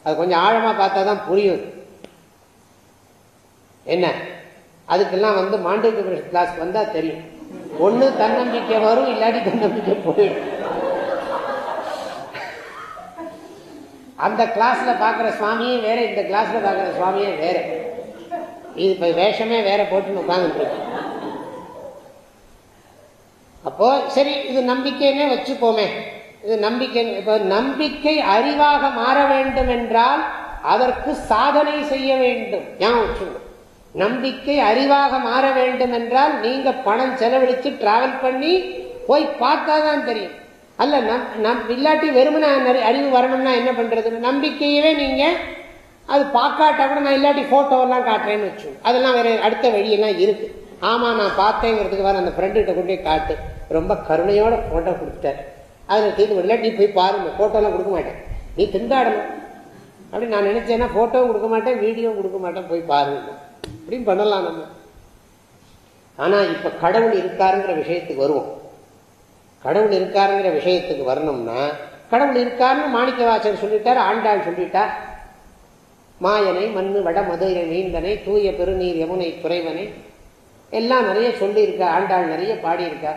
அது கொஞ்சம் ஆழமா பார்த்தா தான் புரியும். என்ன? அதுக்கெல்லாம் வந்து மாண்டூக்கு கிளாஸ் வந்தா தெரியும். ஒன்று தன்னம்பிக்கை வரும் இல்லாட்டி தன்னம்பிக்கை போயிடும். அந்த கிளாஸ்ல பாக்குற சுவாமியே வேற இந்த கிளாஸ்ல பாக்குற சுவாமியே வேற. இது இப்ப வேஷமே வேற போட்டுன்னு உட்காந்துட்டு அப்போது அப்போ சரி இது நம்பிக்கைன்னே வச்சுப்போமே. இது நம்பிக்கை இப்ப நம்பிக்கை அறிவாக மாற வேண்டும் என்றால் அதற்கு சாதனை செய்ய வேண்டும். ஞாபகம் நம்பிக்கை அறிவாக மாற வேண்டும் என்றால் நீங்க பணம் செலவழித்து டிராவல் பண்ணி போய் பார்த்தா தான் தெரியும். அல்ல நம் நம் இல்லாட்டி வெறுமன அறிவு வரணும்னா என்ன பண்றது? நம்பிக்கையவே நீங்க அது பார்க்காட்டா கூட நான் இல்லாட்டி போட்டோவெல்லாம் காட்டுறேன்னு வச்சு அதெல்லாம் வேற அடுத்த வழியெல்லாம் இருக்கு. ஆமா நான் பார்த்தேங்கிறதுக்கு வேற அந்த ஃப்ரெண்டுகிட்ட கொண்டு காட்டு. ரொம்ப கருணையோட போட்டோ கொடுத்தாரு அதில் தீர்ந்து இல்லாட்டி போய் பாருங்க போட்டோலாம் கொடுக்க மாட்டேன். நீ திண்டாடணும். அப்படி நான் நினைச்சேன்னா போட்டோவும் கொடுக்க மாட்டேன் வீடியோவும் கொடுக்க மாட்டேன். போய் பாருங்க அப்படின்னு பண்ணலாம் நம்ம. ஆனா இப்ப கடவுள் இருக்காருங்கிற விஷயத்துக்கு வருவோம். கடவுள் இருக்காருங்கிற விஷயத்துக்கு வரணும்னா கடவுள் இருக்காருன்னு மாணிக்க வாசகர் சொல்லிட்டார் ஆண்டாள் சொல்லிட்டார். மாயனை மண்ணு வட மதுரை நீந்தனை தூய பெருநீர் யமுனை துறைவனை எல்லாம் நிறைய சொல்லியிருக்கா ஆண்டாள் நிறைய பாடியிருக்கா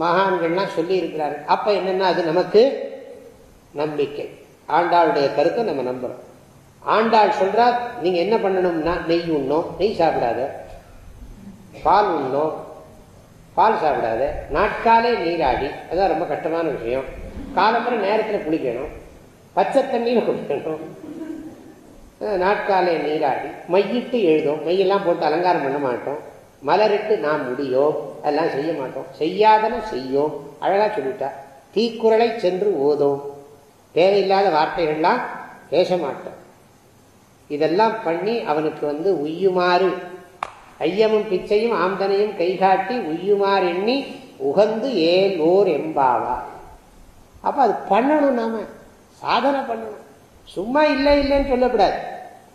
மகான்கள்லாம் சொல்லியிருக்கிறாரு. அப்போ என்னென்னா அது நமக்கு நம்பிக்கை. ஆண்டாளுடைய கருத்தை நம்ம நம்புகிறோம் ஆண்டாள் சொல்கிறா நீங்கள் என்ன பண்ணணும்னா நெய் உண்ணும் நெய் சாப்பிடாத. பால் உண்ணும் பால் சாப்பிடாது நாட்காலே நீராடி அதுதான் ரொம்ப கஷ்டமான விஷயம். காலம்பரம் நேரத்தில் குளிக்கணும். பச்சை தண்ணியில் குளிக்கணும். நாட்காலே நீராடி மையிட்டு எழுதும். மையெல்லாம் போட்டு அலங்காரம் பண்ண மாட்டோம். மலரிட்டு நாம் முடியோ அதெல்லாம் செய்ய மாட்டோம். செய்யாதன செய்யும். அழகாக சொல்லிட்டா. தீக்குறளை சென்று ஓதும். தேவையில்லாத வார்த்தைகள்லாம் பேச மாட்டோம். இதெல்லாம் பண்ணி அவனுக்கு வந்து உய்யுமாறு ஐயமும் பிச்சையும் ஆம்தனையும் கைகாட்டி உய்யுமாறு எண்ணி உகந்து ஏல் ஓர் எம்பாவா. அப்போ அது பண்ணணும் நாம. சாதனை பண்ணணும். சும்மா இல்லை இல்லைன்னு சொல்லக்கூடாது.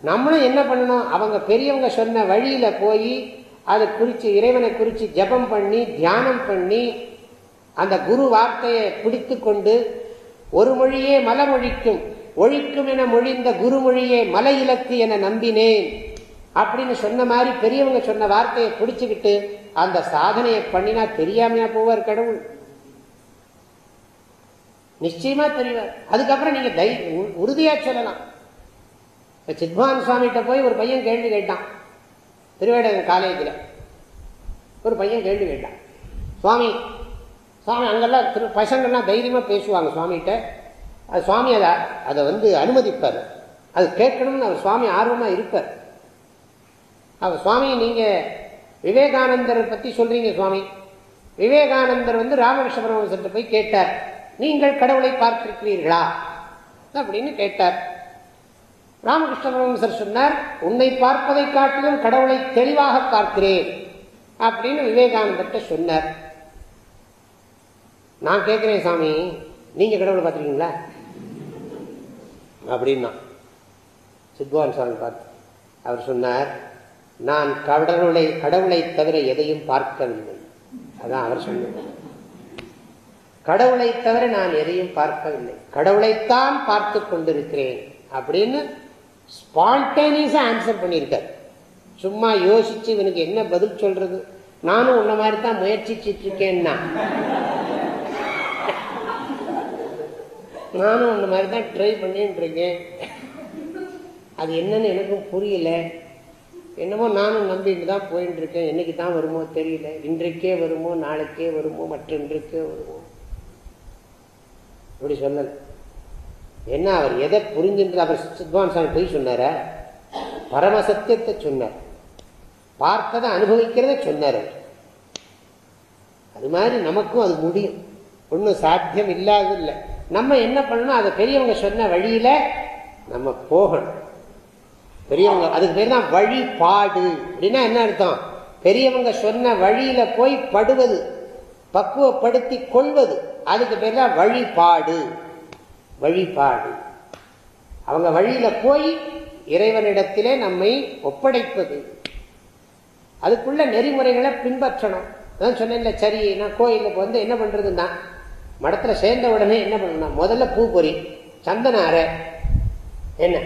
நம்மளும் என்ன பண்ணணும்? அவங்க பெரியவங்க சொன்ன வழியில் போய் அதை குறித்து இறைவனை குறித்து ஜபம் பண்ணி தியானம் பண்ணி அந்த குரு வார்த்தையை பிடித்து கொண்டு ஒரு மொழியே மலமொழிக்கும் ஒழிக்கும் என மொழிந்த குருமொழியே மலை இலக்கு என நம்பினேன். அப்படின்னு சொன்ன மாதிரி பெரியவங்க சொன்ன வார்த்தையை பிடிச்சுக்கிட்டு அந்த சாதனையை பண்ணினா தெரியாமையா போவார் கடவுள். நிச்சயமா தெரிவார். அதுக்கப்புறம் நீங்க தை உறுதியா சொல்லலாம். சித்வான் சுவாமிகிட்ட போய் ஒரு பையன் கேள்வி கேட்டான். திருவேடகம் காலேஜில். ஒரு பையன் கேள்வி கேட்டான். சுவாமி சுவாமி அங்கெல்லாம் திரு பசங்கள்லாம் தைரியமாக பேசுவாங்க சுவாமிகிட்ட. அது சுவாமி அதை அதை வந்து அனுமதிப்பார். அது கேட்கணும்னு அவர் சுவாமி ஆர்வமாக இருப்பார். அவர் சுவாமி நீங்கள் விவேகானந்தரை பற்றி சொல்கிறீங்க சுவாமி. விவேகானந்தர் வந்து ராமகிருஷ்ண பரமஹம்சர்கிட்ட போய் கேட்டார் நீங்கள் கடவுளை பார்த்திருக்கிறீர்களா? அப்படின்னு கேட்டார். ராமகிருஷ்ண பரமஹம்சர் சொன்னார் உன்னை பார்ப்பதை காட்டிலும் கடவுளை தெளிவாக பார்க்கிறேன் அப்படின்னு விவேகானந்தர்கிட்ட சொன்னார். நான் கேட்குறேன் சாமி நீங்கள் கடவுளை பார்த்துருக்கீங்களா? அப்படின்னா சித்வான் சாமி பார்த்து அவர் சொன்னார் நான் கடவுளை கடவுளை தவிர எதையும் பார்க்கவில்லை. அதான் அவர் சொன்னார் கடவுளை தவிர நான் எதையும் பார்க்கவில்லை. கடவுளைத்தான் பார்த்து கொண்டிருக்கிறேன் அப்படின்னு ஸ்பான்டேனியஸா ஆன்சர் பண்ணியிருக்கார். சும்மா யோசிச்சு இவனுக்கு என்ன பதில் சொல்றது? நானும் உன்ன மாதிரி தான் முயற்சிச்சுட்டு இருக்கேன்னா நானும் உன்ன மாதிரி தான் ட்ரை பண்ணிட்டு இருக்கேன் அது என்னன்னு எனக்கும் புரியல. என்னமோ நானும் நம்பிட்டு தான் போயின்னு இருக்கேன் என்னைக்கு தான் வருமோ தெரியல. இன்றைக்கே வருமோ நாளைக்கே வருமோ மற்ற இன்றைக்கே வருமோ. அப்படி சொல்லலை. என்ன அவர் எதை புரிஞ்சுன்ற அவர் சித்வான் சாமி போய் சொன்னார? பரமசத்தியத்தை சொன்னார். பார்த்ததை அனுபவிக்கிறத சொன்னார் அது மாதிரி நமக்கும் அது முடியும். ஒன்றும் சாத்தியம் இல்லாத இல்லை நம்ம என்ன பண்ணணும்? அதை பெரியவங்க சொன்ன வழியில நம்ம போகணும். பெரியவங்க அதுக்கு பேர் தான் வழிபாடு. அப்படின்னா என்ன அர்த்தம்? பெரியவங்க சொன்ன வழியில போய் படுவது பக்குவப்படுத்தி கொள்வது அதுக்கு பேர் தான் வழிபாடு. வழிபாடு. அவங்க வழியில போய் இறைவனிடத்திலே நம்மை ஒப்படைப்பது. அதுக்குள்ள நெறிமுறைகளை பின்பற்றணும். அதான் சொன்னேன்ல சரி நான் கோயிலுக்கு வந்து என்ன பண்றதுன்னா மடத்துல சேர்ந்த உடனே என்ன பண்ணணும் முதல்ல பூ பொறி சந்தன என்ன?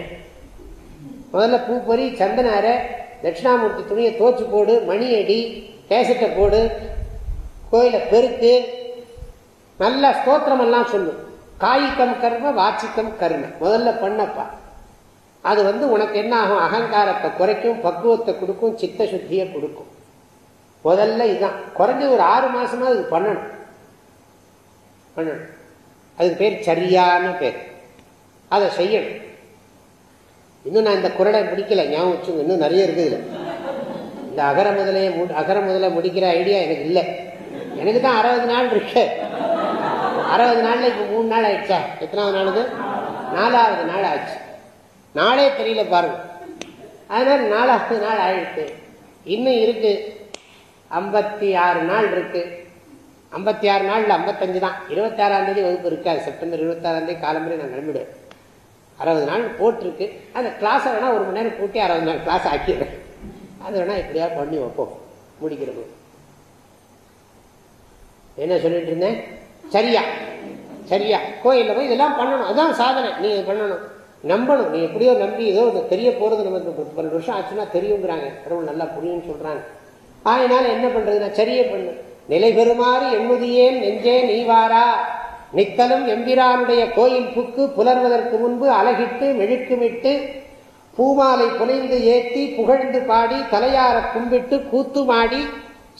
முதல்ல பூ பொறி சந்தன அரை தட்சிணாமூர்த்தி துணியை தோச்சு போடு மணி அடி கேசட்டை போடு கோயிலை பெருக்கு நல்ல ஸ்தோத்திரம் எல்லாம் சொல்லும் காய்கம் கர்ம வாச்சிக்கம் கர்ம முதல்ல பண்ணப்பா. அது வந்து உனக்கு என்ன ஆகும்? அகங்காரத்தை குறைக்கும் பக்குவத்தை கொடுக்கும் சித்த சுத்தியை கொடுக்கும். முதல்ல இதுதான் குறைஞ்ச ஒரு ஆறு மாசமா இது பண்ணணும். பண்ணணும். அதுக்கு பேர் சரியான பேர். அதை செய்யணும். இன்னும் நான் இந்த குரலை பிடிக்கல ஞாபகம் வச்சுங்க இன்னும் நிறைய இருக்குது இந்த அகர முதலையை அகர முதல முடிக்கிற ஐடியா எனக்கு இல்லை. எனக்கு தான் அறுபது நாள் இருக்கு. அறுபது நாள்ல இப்போ மூணு நாள் ஆயிடுச்சா? எத்தனாவது நாளுது? நாலாவது நாள் ஆச்சு. நாளே தெரியல பாருங்க. அதனால நாலாவது நாள் ஆயிடுச்சு. இன்னும் இருக்கு. ஐம்பத்தி ஆறு நாள் இருக்கு. ஐம்பத்தி ஆறு நாள் ஐம்பத்தஞ்சு தான். இருபத்தி ஆறாம் தேதி வகுப்பு இருக்காது செப்டம்பர் இருபத்தாறாம் தேதி காலம்பரை நான் கிளம்பிடுவேன். அறுபது நாள் போட்டிருக்கு. அந்த கிளாஸை வேணால் ஒரு மணி நேரம் கூட்டி அறுபது நாள் கிளாஸ் ஆக்கிடுறேன். அது வேணால் இப்படியா பண்ணி வைப்போம். முடிக்கிறது. என்ன சொல்லிட்டு இருந்தேன்? சரியா சரியா. கோயிலில் போய் இதெல்லாம் பண்ணணும். அதுதான் சாதனை. நீ பண்ணணும். நம்பணும். நீ எப்படியோ நம்பி ஏதோ தெரிய போகிறது நமக்கு பன்னெண்டு வருஷம் ஆச்சுன்னா தெரியுங்கிறாங்க. கடவுள் நல்லா புரியும்னு சொல்கிறாங்க அதனால என்ன பண்றது நான் சரியே பண்ணு. நிலை பெறுமாறு எண்ணுதியேன் நெஞ்சே நீவாரா நித்தலும் எம்பிரானுடைய கோயில் புக்கு புலர்வதற்கு முன்பு அழகிட்டு மெழுக்குமிட்டு பூமாலை புனைந்து ஏற்றி புகழ்ந்து பாடி தலையார கும்பிட்டு கூத்துமாடி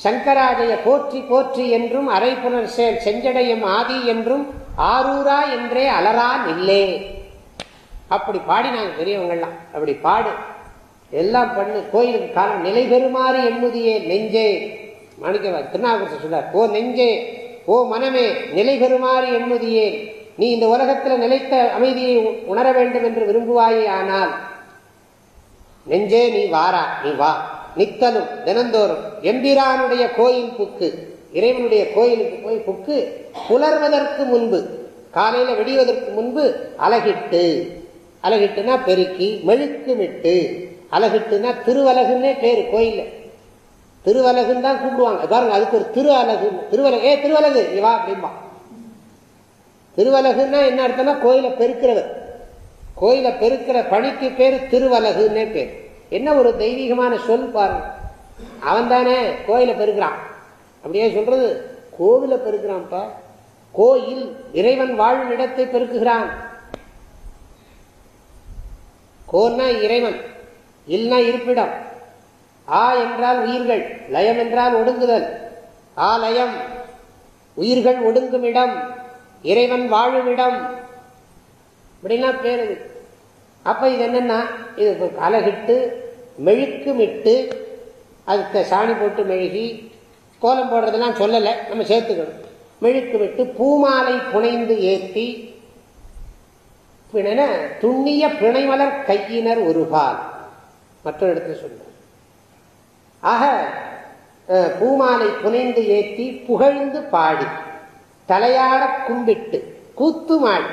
சங்கராஜய போற்றி போற்றி என்றும் அரை புனர் சேர் செஞ்சடையும் ஆதி என்றும் ஆரூரா என்றே அலரா நில்லே அப்படி பாடினாங்க பெரியவங்கள்லாம். அப்படி பாடு. எல்லாம் பண்ணு. கோயிலுக்கு காலம் நிலை பெறுமாறு எண்ணுதியே நெஞ்சே. மாணிக்க திருநாகரசு சொல்ல ஓ நெஞ்சே ஓ மனமே நிலை பெறுமாறு எண்ணுதியே. நீ இந்த உலகத்தில் நிலைத்த அமைதியை உணர வேண்டும் என்று விரும்புவாயே ஆனால் நெஞ்சே நீ வாரா நீ வா. நித்தலும் தினந்தோறும் எம்பிரானுடைய கோயில் புக்கு இறைவனுடைய கோயிலுக்கு போய் புக்கு புலர்வதற்கு முன்பு காலையில் வெடிவதற்கு முன்பு அழகிட்டு. அழகிட்டுனா பெருக்கி மெழுக்குமிட்டு அழகிட்டுனா திருவலகுன்னே பேரு கோயிலில். திருவலகுன்னு தான் கூப்பிடுவாங்க. பாருங்க அதுக்கு ஒரு திரு அலகு திருவலகு. ஏ திருவலகு. இவா அப்படிம்பா. திருவலகுன்னா என்ன அர்த்தம்னா கோயிலை பெருக்கிறவர். கோயிலை பெருக்கிற பணிக்கு பேர் திருவலகுன்னே பேர். என்ன ஒரு தெய்வீகமான சொல் பாருங்க. அவன் தானே கோயிலை பெருக்கிறான். அப்படியே சொல்றது கோவில பெருக்கிறான்ப்பா. கோயில் இறைவன் வாழும் இடத்தை பெருக்குகிறான். கோன்னா இறைவன் இல்லைன்னா இருப்பிடம். ஆ என்றால் உயிர்கள் லயம் என்றால் ஒடுங்குதல். ஆ லயம் உயிர்கள் ஒடுங்கும் இடம் இறைவன் வாழும் இடம். இப்படிலாம் பேருது அப்ப இது என்னன்னா இது அலகிட்டு மெழுக்குமிட்டு அதுக்கு சாணி போட்டு மெழுகி கோலம் போடுறதெல்லாம் சொல்லலை நம்ம சேர்த்துக்கணும். மெழுக்கு விட்டு பூமாலை புனைந்து ஏற்றி பிணன துண்ணிய பிணைமலர் கையினர் ஒருபால் மற்றொரு இடத்துல சொல்ல ஆக பூமாலை புனைந்து ஏற்றி புகழ்ந்து பாடி தலையாட கும்பிட்டு கூத்துமாடி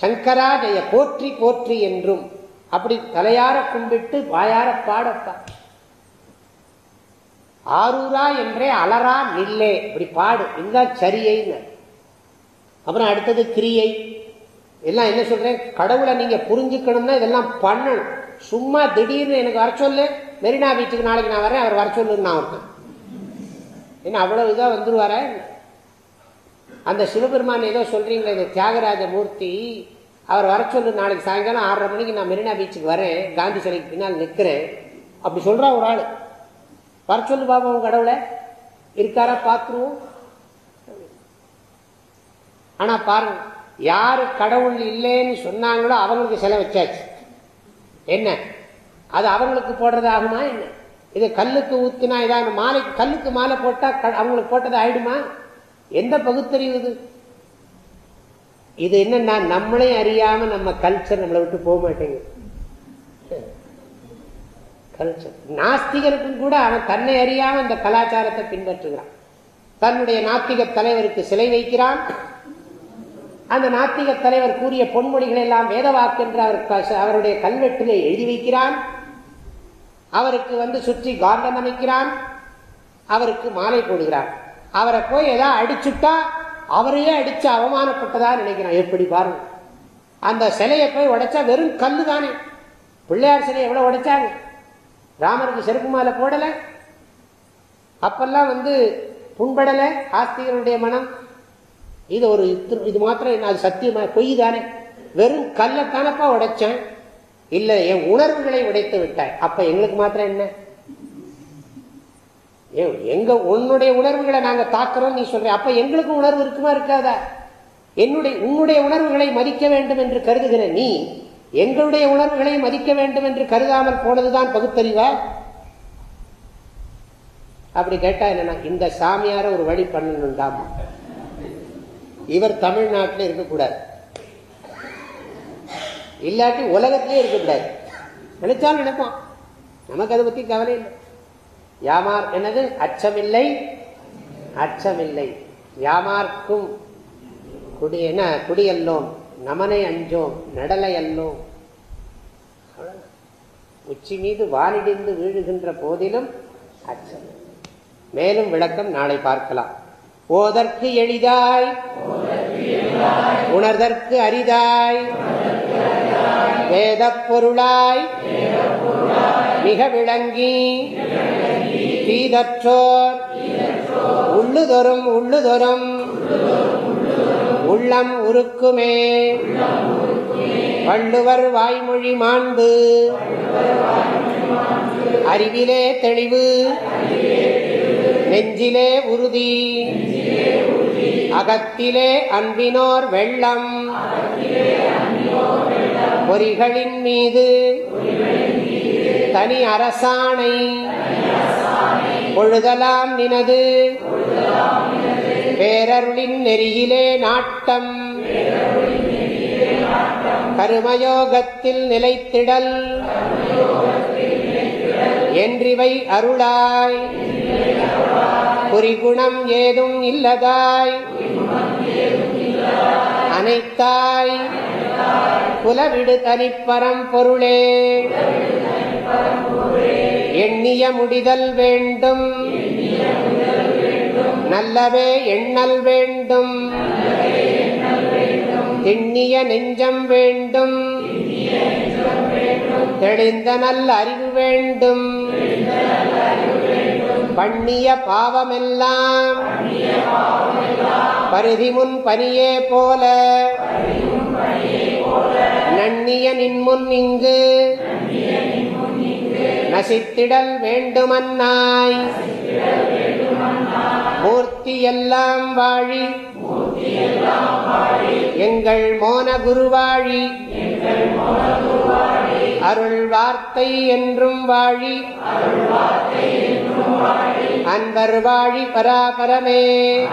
சங்கராஜய போற்றி போற்றி என்றும் அப்படி தலையார கும்பிட்டு வாயார பாடப்பா. ஆரூரா என்றே அலரா நில்லே இப்படி பாடு இதுதான் சரியைன்னு. அப்புறம் அடுத்தது கிரியை. எல்லாம் என்ன சொல்றேன்? கடவுளை நீங்க புரிஞ்சுக்கணும்னா இதெல்லாம் பண்ணணும். சும்மா திடீர்னு எனக்கு வர சொல்லு. மெரினா பீச்சுக்கு நாளைக்கு நான் வரேன் அவர் வர சொல்லுன்னு நான் இருக்கேன். என்ன அவ்வளவு இதாக வந்துருவார? அந்த சிவபெருமான் ஏதோ சொல்கிறீங்களே இந்த தியாகராஜ மூர்த்தி அவர் வர சொல்லு நாளைக்கு சாயங்காலம் ஆறரை மணிக்கு நான் மெரினா பீச்சுக்கு வரேன் காந்தி சிலைக்கு பின்னால் நிற்கிறேன். அப்படி சொல்கிறா ஒரு ஆள். வர சொல்லு பாபா கடவுளை. இருக்காரா பார்த்துருவோம். ஆனால் பாருங்க யார் கடவுள் இல்லைன்னு சொன்னாங்களோ அவங்களுக்கு சிலை வச்சாச்சு. என்ன? அது அவங்களுக்கு போடுறது ஆகுமா என்ன? இது கல்லுக்கு ஊத்தினா இதான் மாலை கல்லுக்கு மாலை போட்டா அவங்களுக்கு போட்டது ஆயிடுமா? எந்த பகுத்தறிவு இது? இது என்னன்னா நம்மளே அறியாம நம்ம கல்ச்சர் நம்மளை விட்டு போக மாட்டேங்குது. கல்ச்சர் நாஸ்திகருக்கும் கூட அவன் தன்னை அறியாம இந்த கலாச்சாரத்தை பின்பற்றுகிறான். தன்னுடைய நாத்திக தலைவருக்கு சிலை வைக்கிறான். அந்த நாத்திக தலைவர் கூறிய பொன்மொழிகளை எல்லாம் வேதவாக்கு அவர் அவருடைய கல்வெட்டிலே எழுதி வைக்கிறான். அவருக்கு வந்து சுற்றி கார்டன் அமைக்கிறான். அவருக்கு மாலை போடுகிறான். அவரை போய் ஏதாவது அடிச்சுட்டா அவரையே அடிச்சு அவமானப்பட்டதா நினைக்கிறான். எப்படி பாருங்க. அந்த சிலையை போய் உடைச்சா வெறும் கல்லு தானே. பிள்ளையார் சிலையை எவ்வளவு உடைச்சாங்க? ராமருக்கு செருப்பு மாலை போடல. அப்பெல்லாம் வந்து புண்படலை ஆஸ்திகருடைய மனம். இது ஒரு இது மாத்திரம் அது சத்தியமா பொய் தானே. வெறும் கல்லைத்தானப்பா உடைச்சேன். இல்ல என் உணர்வுகளை உடைத்து விட்டாய். அப்ப எங்களுக்கு மாத்திரம் என்ன? எங்க உன்னுடைய உணர்வுகளை நாங்க தாக்குறோம் நீ சொல்ற. அப்ப எங்களுக்கும் உணர்வு இருக்குமா இருக்காதா? என்னுடைய உன்னுடைய உணர்வுகளை மதிக்க வேண்டும் என்று கருதுகிற நீ எங்களுடைய உணர்வுகளை மதிக்க வேண்டும் என்று கருதாமல் போனதுதான் பகுத்தறிவா? அப்படி கேட்டா என்னன்னா இந்த சாமியார ஒரு வழி பண்ணணும்டாம்? இவர் தமிழ்நாட்டில் இருக்கக்கூடாது. இல்லாட்டி உலகத்திலே இருக்கக்கூடாது. நினைச்சாலும் நினைப்பான் நமக்கு அதை பத்தி கவலை இல்லை. யாமார் என்னது? அச்சமில்லை. அச்சமில்லை. யாமார்க்கும் குடி என்ன? குடியல்லோம். நமனை அஞ்சோம். நடலை அல்லோம். உச்சி மீது வானிடிந்து வீழுகின்ற போதிலும் அச்சம். மேலும் விளக்கம் நாளை பார்க்கலாம். ஓதற்கு எளிதாய். உணர்தற்கு அரிதாய். வேத பொருளாய் மிக விளங்கி தீதற்றோர் உள்ளுதொரும் உள்ளுதொரும் உள்ளம் உருக்குமே. வள்ளுவர் வாய்மொழி மாண்பு. அறிவிலே தெளிவு. நெஞ்சிலே உறுதி. அகத்திலே அன்பினோர் வெள்ளம். பொறிகளின் மீது தனி அரசாணை பொழுதலாம் நினது. பேரருளின் நெறியிலே நாட்டம். கருமயோகத்தில் நிலைத்திடல். என்றிவை அருளாய். குறிகுணம் ஏதும் இல்லதாய். அனைத்தாய். புலவிடு தனிப்பரம் பொருளே. எண்ணிய முடிதல் வேண்டும். நல்லவே எண்ணல் வேண்டும். திண்ணிய நெஞ்சம் வேண்டும். தெளிந்த நல்ல அறிவு வேண்டும். பண்ணிய பாவமெல்லாம். பருதி முன் பனியே போல. நன்னிய நின்முன் இங்கு. நசித்திடல் வேண்டுமன்னாய். மூர்த்தி எல்லாம் வாழி. எங்கள் மோன குருவாழி. அருள் வார்த்தை என்றும் வாழி. அன்பர் வாழி பராபரமே.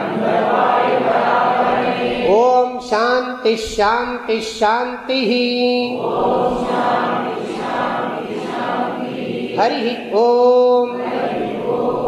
ஓம் சாந்தி ஷாந்தி ஷாந்தி ஹரி ஓம்